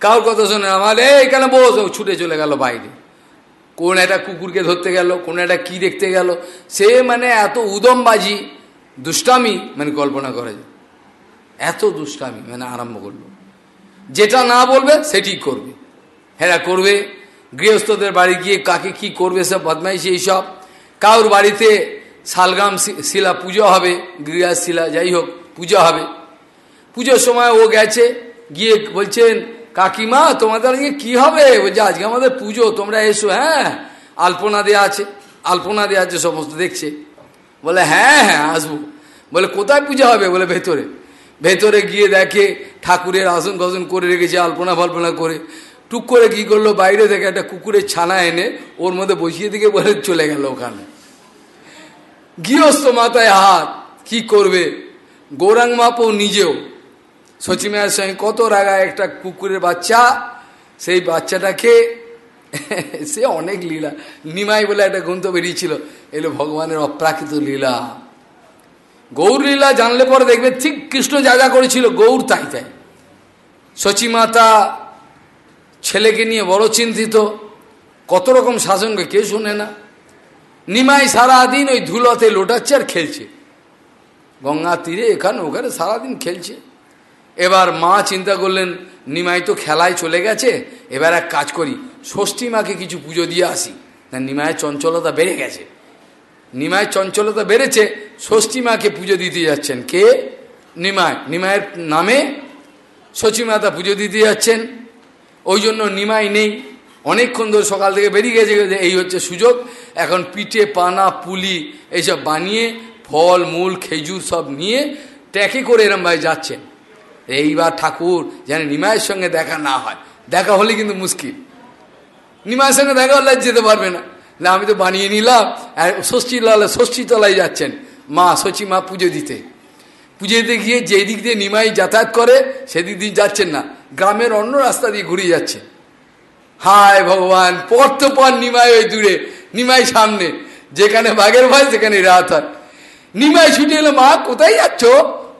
কাউর কথা শোনে না? আমার এখানে বস? ছুটে চলে গেল বাইরে। কোন একটা কুকুরকে ধরতে গেল, কোন একটা কি দেখতে গেল। সে মানে এত উদমবাজি, দুষ্টামি মানে কল্পনা করে। এত দুষ্টামি মানে আরম্ভ করল। যেটা না বলবে সেটি করবে। হ্যাঁ করবে। গৃহস্থদের বাড়ি গিয়ে কাকে কি করবে সব বদমাইশি এইসব। কাউর বাড়িতে শালগাম শিলা পুজো হবে গৃহ শিলা যাই হোক, পূজা হবে। পুজোর সময় ও গেছে, গিয়ে বলছেন, কাকিমা, তোমাদের কি হবে? বলছে, আজকে আমাদের পুজো, তোমরা এসো হ্যাঁ। আলপনা দেওয়া আছে, আলপনা দেওয়া আছে, সমস্ত দেখছে। বলে হ্যাঁ হ্যাঁ আসব। বলে, কোথায় পূজা হবে? বলে, ভেতরে। ভেতরে গিয়ে দেখে ঠাকুরের আসন গসন করে রেখেছে আলপনা ফাল্পনা করে। টুক করে কি করল? বাইরে থেকে একটা কুকুরের ছানা এনে ওর মধ্যে বসিয়ে দিকে বলে চলে গেল ওখানে। গৃহস্থ মাথায় হাত, কি করবে? গৌরাঙ্গ মাপও নিজেও। সচিমায়ের সঙ্গে কত রাগায় একটা কুকুরের বাচ্চা, সেই বাচ্চাটাকে [laughs] সে অনেক লীলা। নিমাই বলে একটা গ্রন্থ বেরিয়েছিল, এলো ভগবানের অপ্রাকৃত লীলা। গৌর লীলা জানলে পরে দেখবে ঠিক কৃষ্ণ যা যা করেছিল, গৌর তাই তাই। সচিমাতা ছেলেকে নিয়ে বড় চিন্তিত। কত রকম শাসনকে কেউ শোনে না। নিমাই সারাদিন ওই ধুলোতে লোটাচ্ছে আর খেলছে। গঙ্গা তীরে এখানে ওখানে সারাদিন খেলছে। এবার মা চিন্তা করলেন, নিমাই তো খেলায় চলে গেছে, এবার এক কাজ করি, ষষ্ঠী মাকে কিছু পুজো দিয়ে আসি। না নিমায়ের চঞ্চলতা বেড়ে গেছে। নিমায়ের চঞ্চলতা বেড়েছে, ষষ্ঠী মাকে পুজো দিতে যাচ্ছেন। কে? নিমায় নিমায়ের নামে ষষ্ঠী মাতা পুজো দিতে যাচ্ছেন। ওই জন্য নিমাই নেই। অনেকক্ষণ ধরে সকাল থেকে বেরিয়ে গেছে এই হচ্ছে সুযোগ। এখন পিঠে, পানা, পুলি এইসব বানিয়ে, ফল, মূল, খেজুর সব নিয়ে ট্যাকে করে এরমভাবে যাচ্ছেন এইবার ঠাকুর যেন নিমায়ের সঙ্গে দেখা না হয়। দেখা হলে কিন্তু মুশকিল। নিমায়ের সঙ্গে দেখা হলে যেতে পারবে না। না, আমি তো বানিয়ে নিলাম। আর ষষ্ঠী লাল ষষ্ঠী তলায় যাচ্ছেন। মা, শচী মা পুজো দিতে। পুজো দিতে গিয়ে যেই দিক দিয়ে নিমাই যাতায়াত করে, সেদিক দিয়ে যাচ্ছেন না। গ্রামের অন্য রাস্তা দিয়ে ঘুরে যাচ্ছে। হায় ভগবান পর তো পর নিমাই ওই দূরে, নিমাই সামনে, যেখানে বাঘের ভয়, সেখানে রাত হয়। নিমাই ছুটে এলো, মা, কোথায় যাচ্ছ?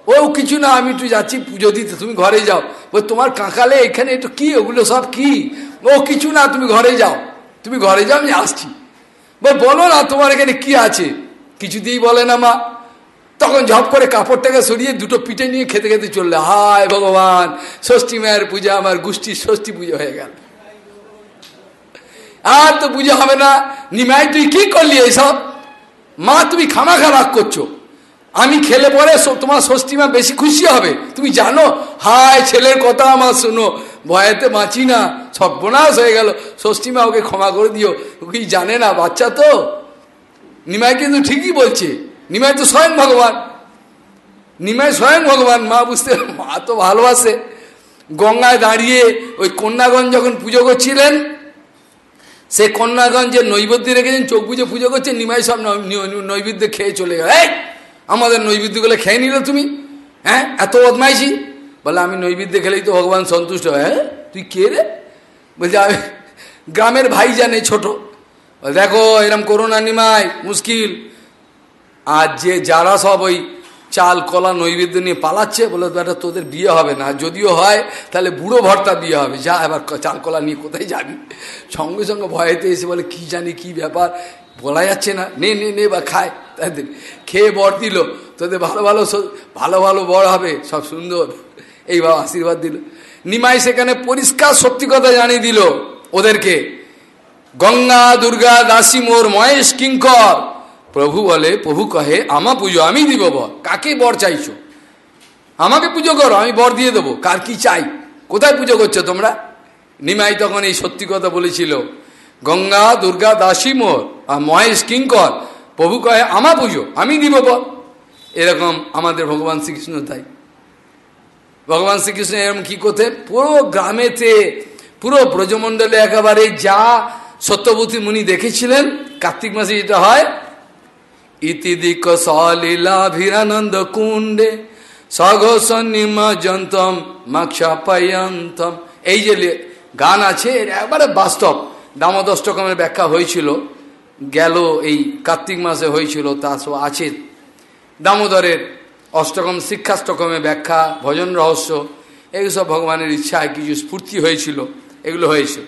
ও, কিছু না, আমি একটু যাচ্ছি, পুজো দিতে, তুমি ঘরে যাও। বল তোমার কাঁকালে এখানে একটু কি? ওগুলো সব কি? ও, কিছু না, তুমি ঘরে যাও, তুমি ঘরে যাও, আমি আসছি। বল বলো না, তোমার এখানে কি আছে? কিছুতেই বলে না, মা। তখন ঝপ করে কাপড়টাকে সরিয়ে দুটো পিঠে নিয়ে খেতে খেতে চললে, হায় ভগবান, ষষ্ঠী মায়ের পূজা আমার গোষ্ঠীর ষষ্ঠী পুজো হয়ে গেল। আর তো পুজো হবে না। নিমাই, তুই কি করলি এইসব? মা, তুমি খামাখা রাগ করছ। আমি খেলে পরে তোমার ষষ্ঠী মা বেশি খুশি হবে। তুমি জানো? হায়, ছেলের কথা আমার শোনো। ভয়েতে বাঁচি না। সর্বনাশ হয়ে গেল। ষষ্ঠী মা ওকে ক্ষমা করে দিও। ওকে জানে না, বাচ্চা তো? নিমাই কিন্তু ঠিকই বলছে। নিমাই তো স্বয়ং ভগবান। নিমাই স্বয়ং ভগবান, মা বুঝতে মা তো ভালোবাসে। গঙ্গায় দাঁড়িয়ে ওই কন্যাগঞ্জ যখন পুজো করছিলেন, সে কন্যাগঞ্জের নৈবেদ্য রেখেছেন, চোখ বুঝে পুজো করছে, নিমাই সব নৈবেদ্য খেয়ে চলে গেল। এই, আমাদের নৈবেদ্যগুলো খেয়ে নিলে তুমি। হ্যাঁ এত বদমাইছি বলে, আমি নৈবেদ্য খেলেই তো ভগবান সন্তুষ্ট। হয়, তুই কে রে? বলছে, আমি গ্রামের ভাই জানে ছোট। দেখো, এরম করোনা নিমাই, মুশকিল। আর যে যারা সব ওই চাল, কলা, নৈবেদ্য নিয়ে পালাচ্ছে, বলে বেটা তোদের বিয়ে হবে না। যদিও হয়, তাহলে বুড়ো ভর্তা বিয়ে হবে। যা, এবার চাল, কলা নিয়ে কোথায় যাবি? সঙ্গে সঙ্গে ভয়েতে এসে বলে, কি জানি কি ব্যাপার? বলা যাচ্ছে না। নে নে নে বা খায়। তাদের খেয়ে বর দিল। তোদের ভালো ভালো ভালো ভালো বর হবে, সব সুন্দর। এইভাবে আশীর্বাদ দিল। নিমাই সেখানে পরিষ্কার সত্যি কথা জানিয়ে দিল ওদেরকে। গঙ্গা, দুর্গা, দাসী মোর মহেশ কিঙ্কর প্রভু বলে, প্রভু কহে, আমা পুজো, আমি দিব বর। কাকে বর চাইছো? আমাকে পুজো করো, আমি বর দিয়ে দেবো। কার কি চাই? কোথায় পুজো করছ তোমরা? নিমাই তখন এই সত্যি কথা বলেছিল, গঙ্গা, দুর্গা, দাসী মোর আর মহেশ কিঙ্কর, প্রভু কয়ে আমা পুজো, আমি দিব বল এরকম আমাদের ভগবান শ্রীকৃষ্ণ তাই। ভগবান শ্রীকৃষ্ণ এরকম কি করতে? পুরো গ্রামেতে, পুরো ব্রজমণ্ডলে একেবারে যা সত্যবতী মুনি দেখেছিলেন, কার্তিক মাসে যেটা হয় ইতিদিক সলীলাভিরানন্দ কুণ্ডে সঘোষন্নিমজন্তম মাক্ষাপয়ন্তম। এই যে গান আছে এটা একবারে বাস্তব। দামোদষ্টকমের ব্যাখ্যা হয়েছিল, গেল এই কার্তিক মাসে হয়েছিল, তা সব আছে। দামোদরের অষ্টকম শিক্ষাষ্টকমে ব্যাখ্যা, ভজন রহস্য এগুলো ভগবানের ইচ্ছায় কিছু স্ফূর্তি হয়েছিল, এগুলো হয়েছিল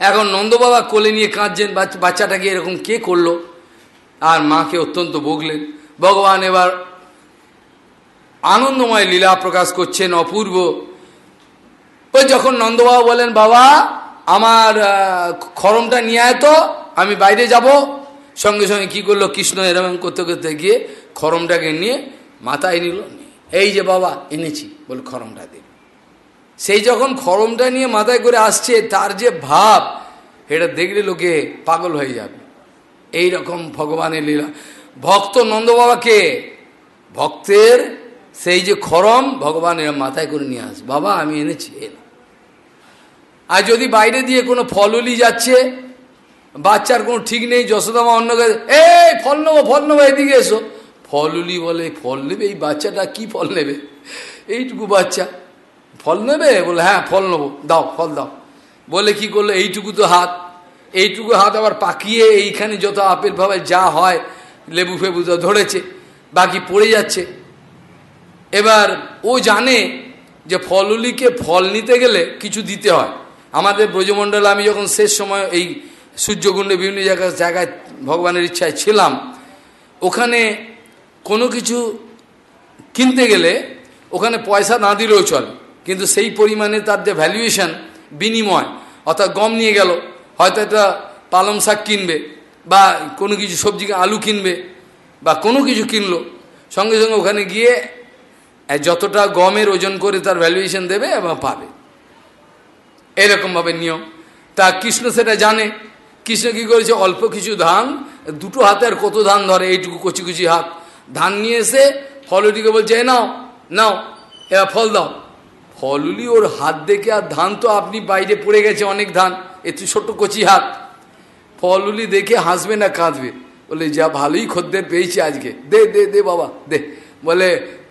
এখন নন্দবাবা কোলে নিয়ে কাঁদছেন বাচ্চাটাকে এরকম কে করল? আর মাকে অত্যন্ত বগলেন ভগবান এবার আনন্দময় লীলা প্রকাশ করছেন অপূর্ব। ওই যখন নন্দবাবু বলেন, বাবা, আমার খরমটা নিয়ে আয় তো, আমি বাইরে যাব। সঙ্গে সঙ্গে কি করল, কৃষ্ণ এরকম করতে করতে গিয়ে খরমটাকে নিয়ে মাথায় নিল। এই যে বাবা, এনেছি। বলে খরমটা দিন সেই যখন খরমটা নিয়ে মাথায় করে আসছে, তার যে ভাব এটা দেখলে লোকে পাগল হয়ে যাবে। এই রকম ভগবানের লীলা। ভক্ত নন্দ বাবাকে, ভক্তের সেই যে খরম ভগবানের মাথায় করে নিয়ে আস। বাবা, আমি এনেছি আর যদি বাইরে দিয়ে কোনো ফললি যাচ্ছে, বাচ্চার কোনো ঠিক নেই যশোদামা অন্য কাছে এই, ফল নেব ফল নেব, এদিকে এসো। ফলুলি বলে, ফল নেবে? এই বাচ্চাটা কি ফল নেবে? এইটুকু বাচ্চা, ফল নেবে? বলে হ্যাঁ ফল নেব, দাও, ফল দাও। বলে কি করল? এইটুকু তো হাত। এইটুকু হাত আবার পাকিয়ে এইখানে যত আপেল ভাবে যা হয়, লেবু ফেবু তো ধরেছে, বাকি পড়ে যাচ্ছে। এবার ও জানে যে ফলুলিকে ফল নিতে গেলে কিছু দিতে হয়। আমাদের ব্রজমণ্ডলে, আমি যখন শেষ সময় এই সূর্যকুণ্ডে বিভিন্ন জায়গায় জায়গায় ভগবানের ইচ্ছায় ছিলাম, ওখানে কোনো কিছু কিনতে গেলে ওখানে পয়সা না দিলেও চলে। কিন্তু সেই পরিমাণে তার যে ভ্যালুয়েশন বিনিময়, অর্থাৎ গম নিয়ে গেল হয়তো একটা পালং শাক কিনবে, বা কোনো কিছু সবজি আলু কিনবে, বা কোনো কিছু কিনলো, সঙ্গে সঙ্গে ওখানে গিয়ে যতটা গমের ওজন করে তার ভ্যালুয়েশন দেবে এবং পাবে। এরকমভাবে নিয়ম। তা কৃষ্ণ সেটা জানে। কৃষ্ণ কী করেছে? অল্প কিছু ধান, দুটো হাতে আর কত ধান ধরে? এইটুকু কচি কচি হাত। ধান নিয়ে এসে ফলটিকে বলছে, এ নাও নাও, এবার ফল দাও। ফলুলি ওর হাত দেখে আর ধান তো আপনি বাইরে পড়ে গেছে অনেক ধান একটু ছোট কচি হাত। ফলুলি দেখে হাসবে না কাঁদবে, বলে, যা ভালোই খদ্দের পেয়েছি আজকে। দে দে দে বাবা, দে। বলে,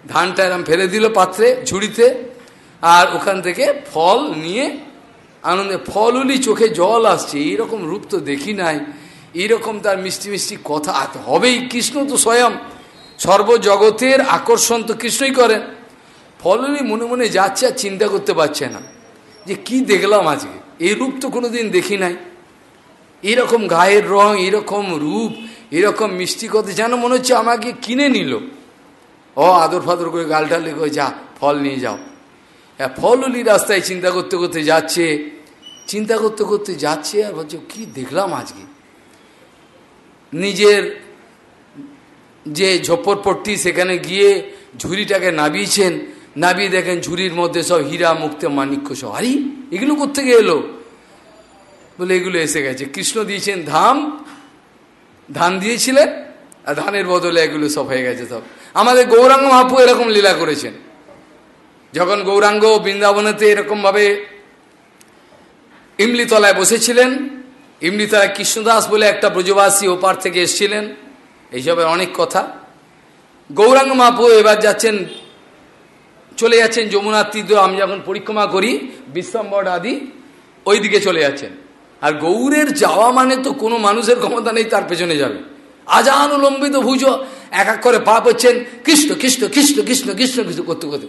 ধানটা এরম ফেলে দিল পাত্রে, ঝুড়িতে, আর ওখান থেকে ফল নিয়ে আনন্দে, ফলুলি চোখে জল আসছে এইরকম রূপ তো দেখি নাই। এইরকম তার মিষ্টি মিষ্টি কথা হবেই, কৃষ্ণ তো স্বয়ং। সর্বজগতের আকর্ষণ তো কৃষ্ণই করেন। ফলনি মনে মনে যাচ্ছে আর চিন্তা করতে পারছে না। যে কি দেখলাম আজকে? এই রূপ তো কোনোদিন দেখি নাই। এরকম গায়ের রং, এরকম রূপ, এরকম মিষ্টি কথা যেন মনে হচ্ছে আমাকে কিনে নিল। ও, আদর ফাদর করে গালটা লেগে যা, ফল নিয়ে যাও। হ্যাঁ ফললি রাস্তায় চিন্তা করতে করতে যাচ্ছে। চিন্তা করতে করতে যাচ্ছে আর বলছে কি দেখলাম আজকে? নিজের যে ঝোপরপট্টি সেখানে গিয়ে ঝুড়িটাকে নাবিয়েছেন নাবিয়ে দেখেন ঝুড়ির মধ্যে সব হীরা, মুক্ত মানিক্য সব। আরে, এগুলো কোথেকে এলো? বলে, এগুলো এসে গেছে। কৃষ্ণ দিয়েছেন ধাম। ধান দিয়েছিলেন, আর ধানের বদলে এগুলো সব হয়ে গেছে সব। আমাদের গৌরাঙ্গ মহাপু এরকম লীলা করেছেন। যখন গৌরাঙ্গ বৃন্দাবনেতে এরকমভাবে ইমলিতলায় বসেছিলেন, ইমলিতলায় কৃষ্ণদাস বলে একটা ব্রজবাসী ওপার থেকে এসছিলেন। এইসবের অনেক কথা। গৌরাঙ্গ মাপু এবার যাচ্ছেন চলে যাচ্ছেন যমুনার তীর্থ, আমি যখন পরিক্রমা করি, বিশ্বম্বর আদি ওই দিকে চলে যাচ্ছেন। আর গৌরের যাওয়া মানে তো কোনো মানুষের ক্ষমতা নেই, তার পেছনে যাবে। আজানুলম্বিত ভুজ, এক এক করে পা পড়ছেন কৃষ্ণ কৃষ্ণ কৃষ্ণ কৃষ্ণ কৃষ্ণ কৃষ্ণ করতে করতে।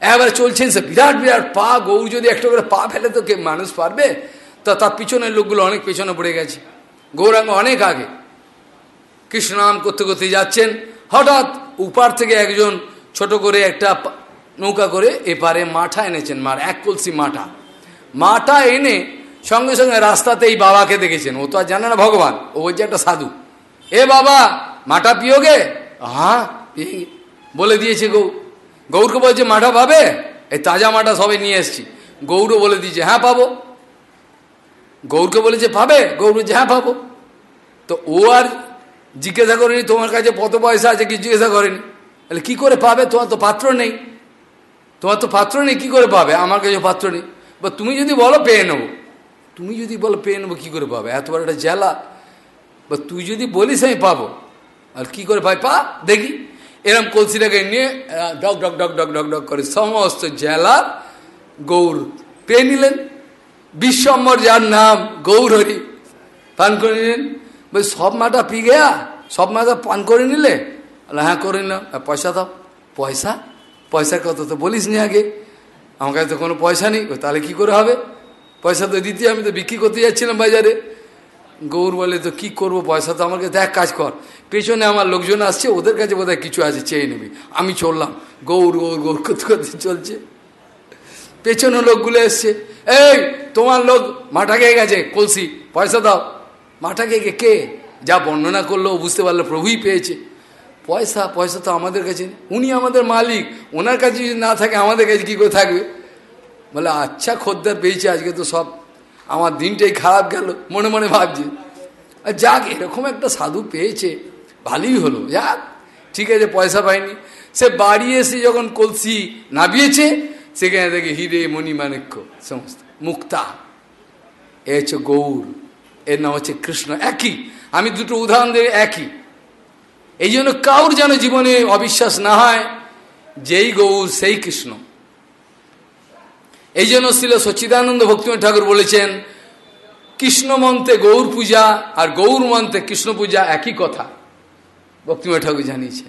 একবারে চলছেন সে বিরাট বিরাট পা গৌর যদি একটা করে পা ফেলে তো কে মানুষ পারবে? তো তার পিছনের লোকগুলো অনেক পেছনে পড়ে গেছে। গৌরাঙ্গ অনেক আগে কৃষ্ণ নাম করতে করতে যাচ্ছেন। হঠাৎ উপার থেকে একজন ছোট করে একটা নৌকা করে এপারে মাঠা এনেছেন, মার, এক কলসি মাঠা। মাঠা এনে সঙ্গে সঙ্গে রাস্তাতে এই বাবাকে দেখেছেন। ও তো আর জানে না ভগবান, ও বলছে একটা সাধু। এ বাবা মাটা পিওগে হ্যাঁ বলে দিয়েছে গৌ। গৌরকে বলছে, মাঠা পাবে? এই তাজা মাঠা সবাই নিয়ে এসছি। গৌরও বলে দিয়েছে হ্যাঁ পাবো। গৌরকে বলেছে, পাবে? গৌর বলছে হ্যাঁ পাবো। তো ও আর জিজ্ঞাসা করেনি, তোমার কাছে কত পয়সা আছে কি জিজ্ঞাসা করেনি। তাহলে কী করে পাবে? তোমার তো পাত্র নেই। তোমার তো পাত্র নেই, কী করে পাবে? আমার কাছে পাত্র নেই। বা তুমি যদি বলো, পেয়ে নেব। তুমি যদি বলো, পেয়ে নেব, কী করে পাবে? এত বড় একটা জেলা বা তুই যদি বলিস, আমি পাবো। আর কি করে ভাই পা, দেখি। এরম কলসিটাকে নিয়ে ডক ডক ডক ডক ডক ডক করে সমস্ত জেলার গৌর পেয়ে নিলেন। বিশ্বম্বর যার নাম, গৌর হরি, পান করে নিলেন। বই সব মাটা পি গেয়া? সব মাটা পান করে নিলে? হ্যাঁ করে নিলাম। পয়সা দাও। পয়সা? পয়সার কথা তো বলিস নি আগে? আমার কাছে তো কোনো পয়সা নেই। তাহলে কি করে হবে? পয়সা তো দিতে, আমি তো বিক্রি করতে যাচ্ছিলাম বাজারে। গৌর বলে, তো কি করব? পয়সা তো আমাকে দেখ, কাজ কর। পেছনে আমার লোকজন আসছে, ওদের কাছে বোধহয় কিছু আছে, চেয়ে নেবে। আমি চললাম। গৌর গৌর গৌর, করতে করতে চলছে। পেছনে লোকগুলো এসছে। এই, তোমার লোক মাঠা খেয়ে গেছে, কলসি, পয়সা দাও। মাঠা খেয়ে কে? যা বর্ণনা করল বুঝতে পারল, প্রভুই পেয়েছে। পয়সা পয়সা তো আমাদের কাছে উনি আমাদের মালিক, ওনার কাছে যদি না থাকে, আমাদের কাছে কী করে থাকবে? বলে আচ্ছা খদ্দার পেয়েছে, আজকে তো সব আমার দিনটাই খারাপ গেল, মনে মনে ভাবছে। আর যাক, এরকম একটা সাধু পেয়েছে, ভালোই হলো। যাক, ঠিক আছে, পয়সা পাইনি। সে বাড়ি এসে যখন কলসি নাবিয়েছে, সেখানে দেখে হিরে, মণি মানিক্য সমস্ত মুক্তা, এ হচ্ছে গৌর, এর নাম হচ্ছে কৃষ্ণ, একই। আমি দুটো উদাহরণ দেব একই। এই জন্য কাউর যেন জীবনে অবিশ্বাস না হয়, যেই গৌর, সেই কৃষ্ণ। এই জন্য ছিল সচ্চিদানন্দ ভক্তিময় ঠাকুর বলেছেন, কৃষ্ণ মন্ত্রে গৌর পূজা আর গৌর মন্ত্রে কৃষ্ণ পূজা একই কথা ভক্তিময় ঠাকুর জানিয়েছে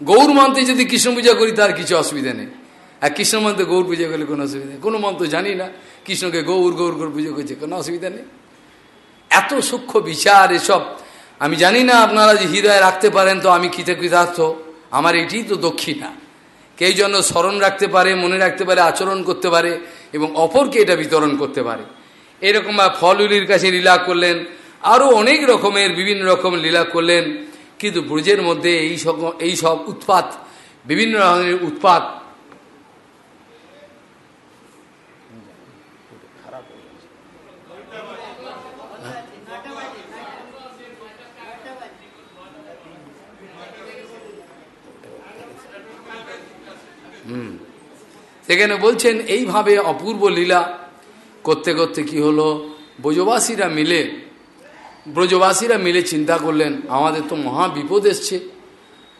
গৌর মন্ত্রে যদি কৃষ্ণ পূজা করি, তার কিছু অসুবিধা নেই। আর কৃষ্ণ মন্ত্রে গৌর পূজা করলে কোনো অসুবিধা নেই। কোনো মন্ত্র জানি না, কৃষ্ণকে গৌর গৌর গৌর পুজো করছে, কোনো অসুবিধা নেই। এত সূক্ষ্ম বিচার, এসব আমি জানি না আপনারা যে হৃদয়ে রাখতে পারেন তো আমি কৃতে কৃতার্থ আমার এটি তো দক্ষিণা। কেউ যেন স্মরণ রাখতে পারে, মনে রাখতে পারে, আচরণ করতে পারে এবং অপরকে এটা বিতরণ করতে পারে। এরকম ফলুলির কাছে লীলা করলেন আরও অনেক রকমের, বিভিন্ন রকম লীলা করলেন, কিন্তু ব্রজের মধ্যে এই সব এই সব উৎপাত, বিভিন্ন রকমের উৎপাত সেখানে বলছেন, এইভাবে অপূর্ব লীলা করতে করতে কি হলো? ব্রজবাসীরা মিলে ব্রজবাসীরা মিলে চিন্তা করলেন, আমাদের তো মহা বিপদ এসছে।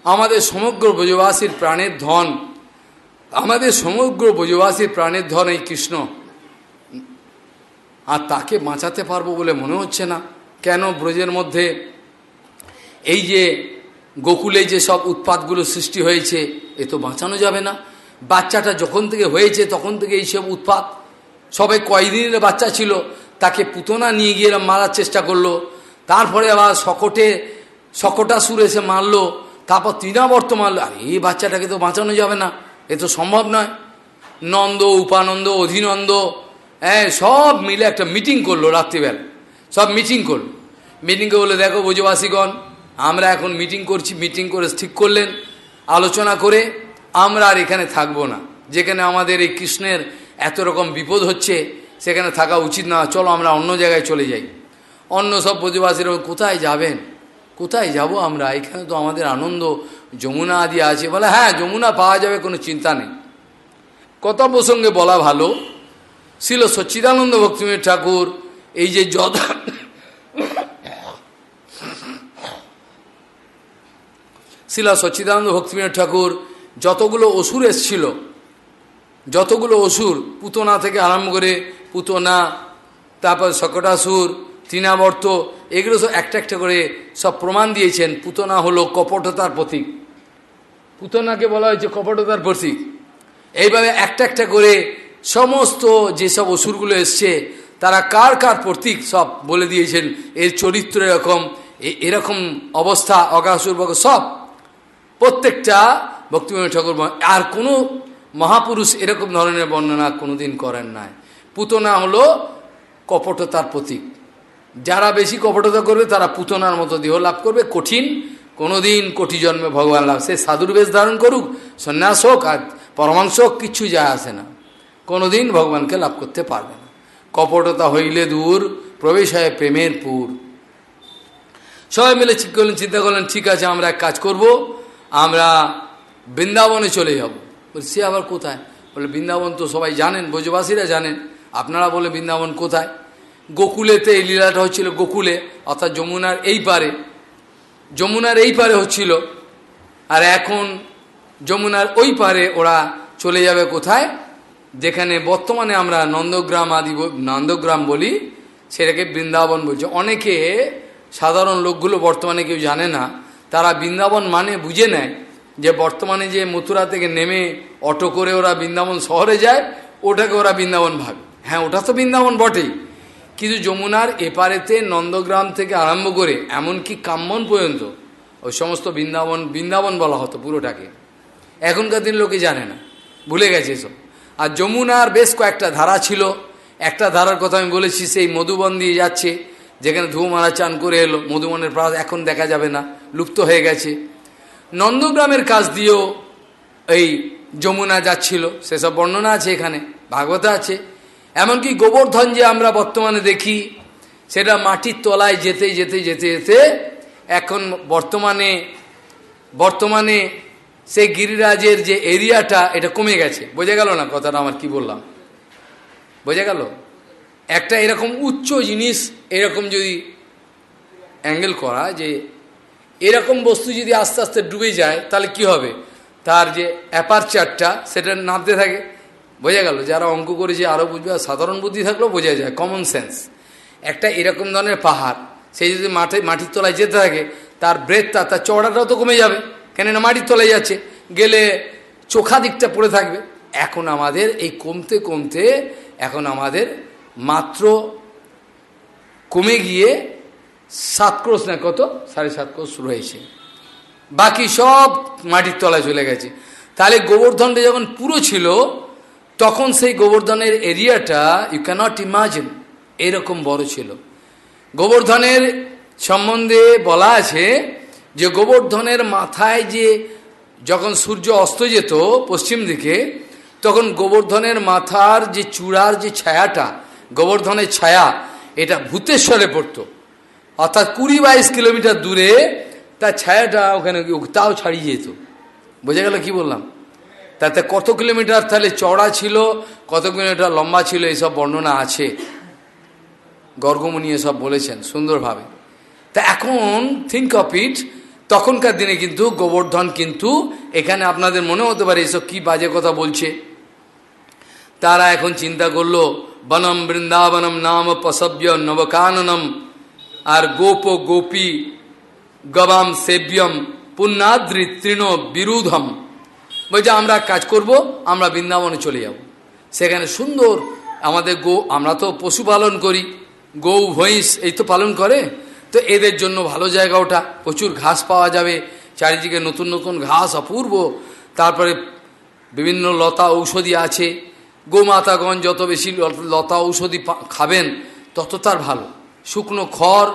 আমাদের সমগ্র ব্রজবাসীর প্রাণের ধন, আমাদের সমগ্র ব্রজবাসীর প্রাণের ধন এই কৃষ্ণ। আর তাকে বাঁচাতে পারব বলে মনে হচ্ছে না। কেন ব্রজের মধ্যে এই যে গোকুলে যে সব উৎপাতগুলো সৃষ্টি হয়েছে, এ তো বাঁচানো যাবে না। বাচ্চাটা যখন থেকে হয়েছে, তখন থেকে এইসব উৎপাত। সবাই কয়দিনের বাচ্চা ছিল, তাকে পুতনা নিয়ে গিয়ে মারার চেষ্টা করল। তারপরে আবার সকটে সকটা সুর এসে মারলো। তারপর তৃণাবর্ত মারলো আর এই বাচ্চাটাকে তো বাঁচানো যাবে না, এ তো সম্ভব নয়। নন্দ, উপানন্দ, অধীনন্দ হ্যাঁ সব মিলে একটা মিটিং করল রাত্রিবেলা। সব মিটিং করল। মিটিংকে বলে দেখো, বোঝবাসীগণ, আমরা এখন মিটিং করছি, মিটিং করে ঠিক করলেন। আলোচনা করে আমরা আর এখানে থাকব না। যেখানে আমাদের এই কৃষ্ণের এত রকম বিপদ হচ্ছে, সেখানে থাকা উচিত না। চলো আমরা অন্য জায়গায় চলে যাই। অন্য সব প্রতিবাসীরা কোথায় যাবেন? কোথায় যাব আমরা? এখানে তো আমাদের আনন্দ, যমুনা আদি আছে। বলে হ্যাঁ যমুনা পাওয়া যাবে, কোনো চিন্তা নেই। কথা প্রসঙ্গে বলা ভালো, ছিল সচ্চিদানন্দ ভক্তিমের ঠাকুর, এই যে যদ [coughs] শিলা সচ্চিদানন্দ ভক্তিমের ঠাকুর যতগুলো অসুর এসছিল, যতগুলো অসুর পুতনা থেকে আরম্ভ করে পুতনা, তারপর সকটাসুর তৃণাবর্ত, এগুলো সব একটা একটা করে সব প্রমাণ দিয়েছেন, পুতনা হলো কপটতার প্রতীক। পুতনাকে বলা হয়েছে কপটতার প্রতীক। এইভাবে একটা একটা করে সমস্ত যেসব অসুরগুলো এসছে, তারা কার কার প্রতীক সব বলে দিয়েছেন, এর চরিত্র এরকম এরকম অবস্থা, অগাসুর সব প্রত্যেকটা ভক্তিবিনোদ ঠাকুর আর কোনো মহাপুরুষ এরকম ধরনের বর্ণনা কোনোদিন করেন নাই। পুতনা হলো কপটতার প্রতীক। যারা বেশি কপটতা করবে, তারা পুতনার মতো দেহ লাভ করবে। কঠিন, কোনোদিন কোটি জন্মে ভগবান লাভ সে সাধুর বেশ ধারণ করুক, সন্ন্যাস হোক আর পরমাংশ কিছু যায় আসে না। কোনোদিন ভগবানকে লাভ করতে পারবে না। কপটতা হইলে দূর, প্রবেশ হয় প্রেমের পুর। সবাই মিলে ঠিক করলেন, চিন্তা করলেন, ঠিক আছে, আমরা এক কাজ করব। আমরা বৃন্দাবনে চলে যাব। সে আবার কোথায়? বলে, বৃন্দাবন তো সবাই জানেন, ব্রজবাসীরা জানেন। আপনারা বলে, বৃন্দাবন কোথায়? গোকুলেতে এই লীলাটা হচ্ছিল গোকুলে, অর্থাৎ যমুনার এই পারে। যমুনার এই পারে হচ্ছিল। আর এখন যমুনার ওই পারে ওরা চলে যাবে কোথায়? যেখানে বর্তমানে আমরা নন্দগ্রাম আদি নন্দগ্রাম বলি, সেটাকে বৃন্দাবন বলছে। অনেকে সাধারণ লোকগুলো বর্তমানে কেউ জানে না, তারা বৃন্দাবন মানে বুঝে নেয়। যে বর্তমানে যে মথুরা থেকে নেমে অটো করে ওরা বৃন্দাবন শহরে যায়, ওটাকে ওরা বৃন্দাবন ভাবে। হ্যাঁ ওটা তো বৃন্দাবন বটেই। কিন্তু যমুনার এপারেতে নন্দগ্রাম থেকে আরম্ভ করে এমনকি কাম্মন পর্যন্ত, ওই সমস্ত বৃন্দাবন বৃন্দাবন বলা হতো পুরোটাকে, এখনকার দিন লোকে জানে না, ভুলে গেছে এসব। আর যমুনার বেশ কয়েকটা ধারা ছিল। একটা ধারার কথা আমি বলেছি, সেই মধুবন দিয়ে যাচ্ছে, যেখানে ধুমারা চান করে এলো। মধুবনের প্রাস এখন দেখা যাবে না, লুপ্ত হয়ে গেছে। নন্দগ্রামের কাজ দিয়েও এই যমুনা যাচ্ছিল। সেসব বর্ণনা আছে এখানে ভাগবত আছে। এমনকি গোবর্ধন যে আমরা বর্তমানে দেখি, সেটা মাটির তলায় যেতে যেতে যেতে যেতে এখন বর্তমানে বর্তমানে সেই গিরিরাজের যে এরিয়াটা, এটা কমে গেছে। বোঝা গেল না কথাটা আমার কি বললাম? বোঝা গেল? একটা এরকম উচ্চ জিনিস এরকম যদি অ্যাঙ্গেল করা যে এরকম বস্তু যদি আস্তে আস্তে ডুবে যায়, তাহলে কি হবে? তার যে অ্যাপারচারটা সেটা নামতে থাকে। বোঝা গেল? যারা অঙ্ক করেছে আরও বুঝবে সাধারণ বুদ্ধি থাকলেও বোঝা যায় কমন সেন্স একটা এরকম ধরনের পাহাড় সেই যদি মাঠে, মাটির তলায় যেতে থাকে, তার ব্রেথটা তার চওড়াটাও তো কমে যাবে। কেননা মাটির তলায় যাচ্ছে। গেলে চোখা দিকটা পড়ে থাকবে। এখন আমাদের এই কমতে কমতে, এখন আমাদের মাত্র কমে গিয়ে সাত ক্রোশ না কত? সাড়ে সাত ক্রোশ রয়েছে বাকি সব মাটির তলায় চলে গেছে। তাহলে গোবর্ধনটা যখন পুরো ছিল, তখন সেই গোবর্ধনের এরিয়াটা ইউ ক্যানট ইমাজিন এরকম বড় ছিল। গোবর্ধনের সম্বন্ধে বলা আছে যে গোবর্ধনের মাথায় যে যখন সূর্য অস্ত যেত পশ্চিম দিকে, তখন গোবর্ধনের মাথার যে চূড়ার যে ছায়াটা, গোবর্ধনের ছায়া, এটা ভূতেশ্বরে পড়তো। অর্থাৎ কুড়ি বাইশ কিলোমিটার দূরে তার ছায়াটা ওখানে তাও ছাড়িয়ে যেত। বোঝা গেল কি বললাম? তাতে কত কিলোমিটার তাহলে চড়া ছিল, কত কিলোমিটার লম্বা ছিল এইসব বর্ণনা আছে। গর্গমণি এসব বলেছেন সুন্দরভাবে। তা এখন থিঙ্ক অফ ইট তখনকার দিনে কিন্তু গোবর্ধন কিন্তু এখানে আপনাদের মনে হতে পারে এসব কি বাজে কথা বলছে। তারা এখন চিন্তা করল, বনম বৃন্দাবনম নাম পসব্য নবকাননম। আর গোপ গোপী গবাম সেব্যম পুণ্যাদ্রি তৃণ বিরুধম। বলছে আমরা কাজ করব, আমরা বৃন্দাবনে চলে যাব। সেখানে সুন্দর আমাদের গো, আমরা তো পশুপালন করি, গৌ, ভৈঁস, এই তো পালন করে। তো এদের জন্য ভালো জায়গা ওটা, প্রচুর ঘাস পাওয়া যাবে, চারিদিকে নতুন নতুন ঘাস অপূর্ব। তারপরে বিভিন্ন লতা ঔষধি আছে। গোমাতাগণ যত বেশি লতা ঔষধি খাবেন, তত তার ভালো। শুকনো খড়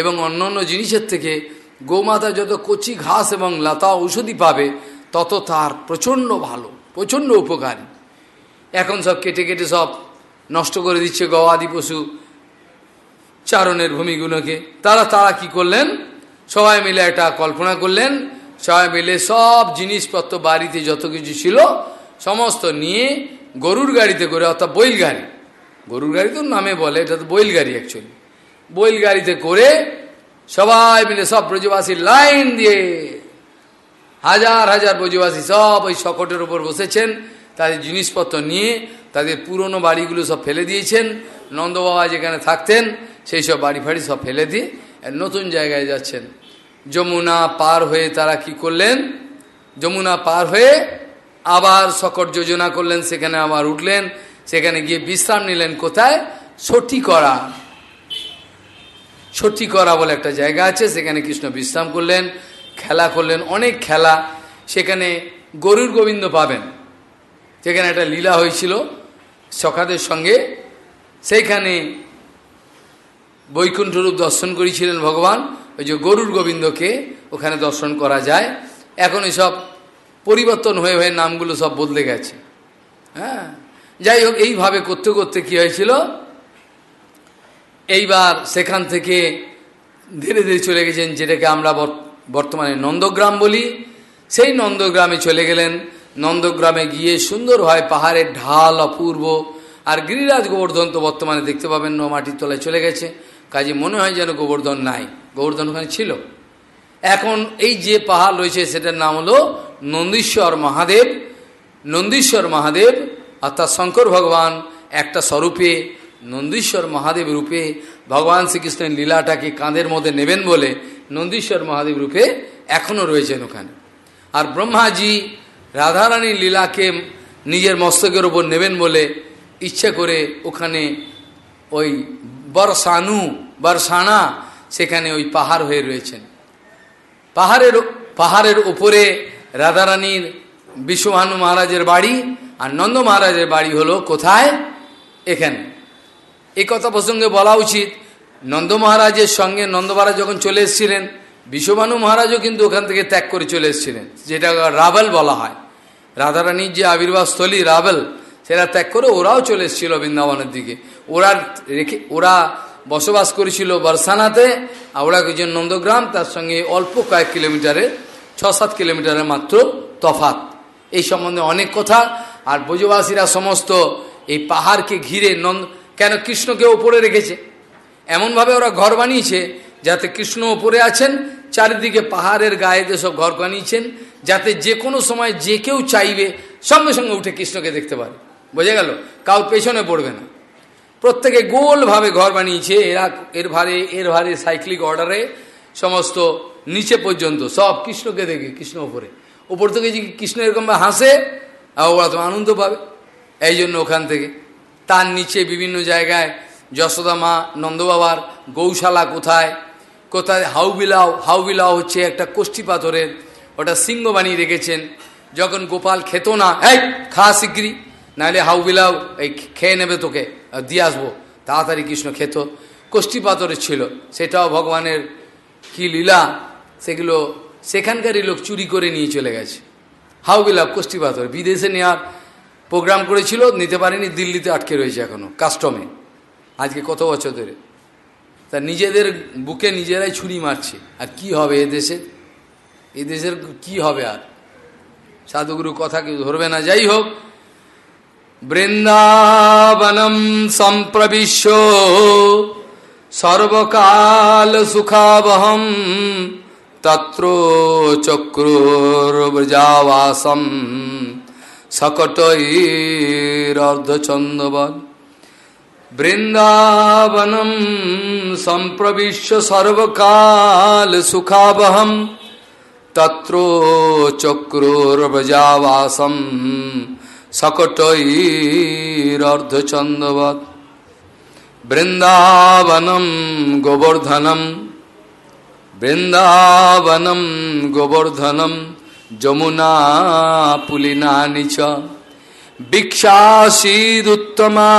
এবং অন্যান্য জিনিসের থেকে গোমাতা যত কচি ঘাস এবং লতা ঔষধি পাবে, তত তার প্রচণ্ড ভালো, প্রচণ্ড উপকারী। এখন সব কেটে কেটে সব নষ্ট করে দিচ্ছে গবাদি পশু চারণের ভূমিগুলোকে। তারা তারা কি করলেন? সবাই মিলে একটা কল্পনা করলেন। সবাই মিলে সব জিনিসপত্র বাড়িতে যত কিছু ছিল, সমস্ত নিয়ে গরুর গাড়িতে করে, অর্থাৎ বইল গাড়ি। গরুর গাড়ি তো নামে বলে, এটা তো বইল গাড়ি অ্যাকচুয়ালি বইল গাড়িতে করে সবাই মিলে সব ব্রজবাসী লাইন দিয়ে হাজার হাজার ব্রজবাসী সব ওই শকটের উপর বসেছেন, তাদের জিনিসপত্র নিয়ে তাদের পুরনো বাড়িগুলো সব ফেলে দিয়েছেন, নন্দবাবা যেখানে থাকতেন সেই সব বাড়ি ফাড়ি সব ফেলে দিয়ে নতুন জায়গায় যাচ্ছেন। যমুনা পার হয়ে তারা কি করলেন? যমুনা পার হয়ে আবার সকট যোজনা করলেন, সেখানে আবার উঠলেন, সেখানে গিয়ে বিশ্রাম নিলেন, কোথায়? ছটি করা করা বলে একটা জায়গা আছে, সেখানে কৃষ্ণ বিশ্রাম করলেন, খেলা করলেন, অনেক খেলা। সেখানে গরুর গোবিন্দ পাবেন। সেখানে একটা লীলা হয়েছিল সখাদের সঙ্গে, সেইখানে বৈকুণ্ঠরূপ দর্শন করেছিলেন ভগবান। ওই যে গরুর গোবিন্দকে ওখানে দর্শন করা যায়। এখন এসব পরিবর্তন হয়ে হয়ে নামগুলো সব বদলে গেছে। হ্যাঁ যাই হোক, এইভাবে করতে করতে কি হয়েছিল? এইবার সেখান থেকে ধীরে ধীরে চলে গেছেন, যেটাকে আমরা বর্তমানে নন্দগ্রাম বলি। সেই নন্দগ্রামে চলে গেলেন। নন্দগ্রামে গিয়ে সুন্দর হয় পাহাড়ের ঢাল অপূর্ব। আর গিরিরাজ গোবর্ধন তো বর্তমানে দেখতে পাবেন ন মাটির তলায় চলে গেছে। কাজে মনে হয় যেন গোবর্ধন নাই। গোবর্ধন ওখানে ছিল। এখন এই যে পাহাড় রয়েছে, সেটার নাম হলো নন্দীশ্বর মহাদেব। নন্দীশ্বর মহাদেব অর্থাৎ শঙ্কর ভগবান একটা স্বরূপে নন্দীশ্বর মহাদেব রূপে ভগবান শ্রীকৃষ্ণের লীলাটাকে কাঁধের মধ্যে নেবেন বলে নন্দীশ্বর মহাদেব রূপে এখনও রয়েছেন ওখানে। আর ব্রহ্মাজি রাধারানীর লীলাকে নিজের মস্তকের ওপর নেবেন বলে ইচ্ছে করে ওখানে ওই বরসানু, বরসানা সেখানে ওই পাহাড় হয়ে রয়েছেন। পাহাড়ের পাহাড়ের ওপরে রাধারানীর বিশ্বভানু মহারাজের বাড়ি আর নন্দ মহারাজের বাড়ি হলো কোথায়? এখানে। কথা প্রসঙ্গে বলা উচিত, নন্দ মহারাজের সঙ্গে নন্দ মহারাজ যখন চলে এসেছিলেন, বিশ্বভানু মহারাজও কিন্তু ওখান থেকে ত্যাগ করে চলে এসেছিলেন যেটা রাবেল বলা হয়। রাধারানীর যে আবির্ভাব স্থলী রাবেল সেটা ত্যাগ করে ওরাও চলে এসেছিল বৃন্দাবনের দিকে। ওরা রেখে, ওরা বসবাস করেছিল বর্ষানাতে আর ওরা যে নন্দগ্রাম, তার সঙ্গে অল্প কয়েক কিলোমিটারে ছ সাত কিলোমিটারের মাত্র তফাত এই সম্বন্ধে অনেক কথা, আর ব্রজবাসীরা সমস্ত এই পাহাড়কে ঘিরে নন্দ কেন কৃষ্ণকে ওপরে রেখেছে? এমনভাবে ওরা ঘর বানিয়েছে যাতে কৃষ্ণ ওপরে আছেন, চারিদিকে পাহাড়ের গায়ে সব ঘর বানিয়েছেন, যাতে যে কোনো সময় যে কেউ চাইবে সঙ্গে সঙ্গে উঠে কৃষ্ণকে দেখতে পারে। বোঝা গেল? কাউ পেছনে পড়বে না। প্রত্যেকে গোলভাবে ঘর বানিয়েছে, এরা এর ভারে এর ভারে সাইক্লিক অর্ডারে সমস্ত নিচে পর্যন্ত সব কৃষ্ণকে দেখে, কৃষ্ণ ওপরে। ওপর থেকে যে কৃষ্ণ এরকম হাসে ওরা তো আনন্দ পাবে। এই জন্য ওখান থেকে তার নিচে বিভিন্ন জায়গায় যশোদা মা, নন্দবাবার গৌশালা কোথায়? কোথায়? হাউবিলাও হাউবিলাও হচ্ছে একটা কোষ্ঠী পাথরের ওটা সিংহ বানিয়ে রেখেছেন। যখন গোপাল খেত না, এই, খা শিগগিরি নাহলে হাউবিলাও এই খেয়ে নেবে তোকে দিয়ে আসব। তাড়াতাড়ি কৃষ্ণ খেত। কোষ্ঠী পাথরের ছিল, সেটাও ভগবানের কি লীলা, সেগুলো সেখানকারই লোক চুরি করে নিয়ে চলে গেছে। হাউবিলাও কোষ্ঠী পাথর, বিদেশে নেওয়ার প্রোগ্রাম করেছিল, নিতে পারেনি, দিল্লিতে আটকে রয়েছে এখনও কাস্টমে। আজকে কত বছর ধরে। তা নিজেদের বুকে নিজেরাই ছুরি মারছে, আর কি হবে এ দেশে? এ দেশের কি হবে আর? সাধুগুরু কথা কেউ ধরবে না, যাই হোক। বৃন্দাবনম সম্প্রবিশ্য সর্বকাল সুখাবহম তত্র চক্রুর্ব্রজাবাসম সকটৈরর্ধচন্দবন বৃন্দাবনম সম্প্রবিশ্য সর্বকাল সুখাবহম তত্র চক্রুর্ব্রজাবাসম সকটৈরর্ধচন্দবৎ বৃন্দাবনম গোবর্ধনম বৃন্দাবনম গোবর্ধনম যমুনা পুলিনা নিচ চ। বিক্ষাসীদুত্তমা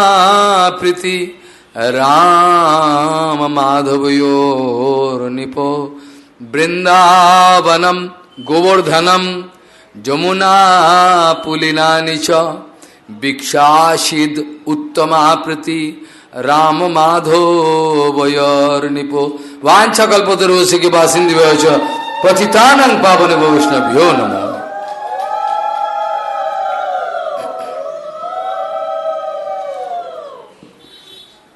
প্রীতি রাম মাধবয়োর নিপ। বৃন্দাবনম গোবর্ধনম যমুনা পুলিনানি চ। বিক্ষাসীদ উত্তমা প্রীতি রাম মাধবয়োর নিপ। বাঞ্ছা কল্পতরু কি বাসিন্দি পতিতানং পাবন বৈষ্ণব নমঃ।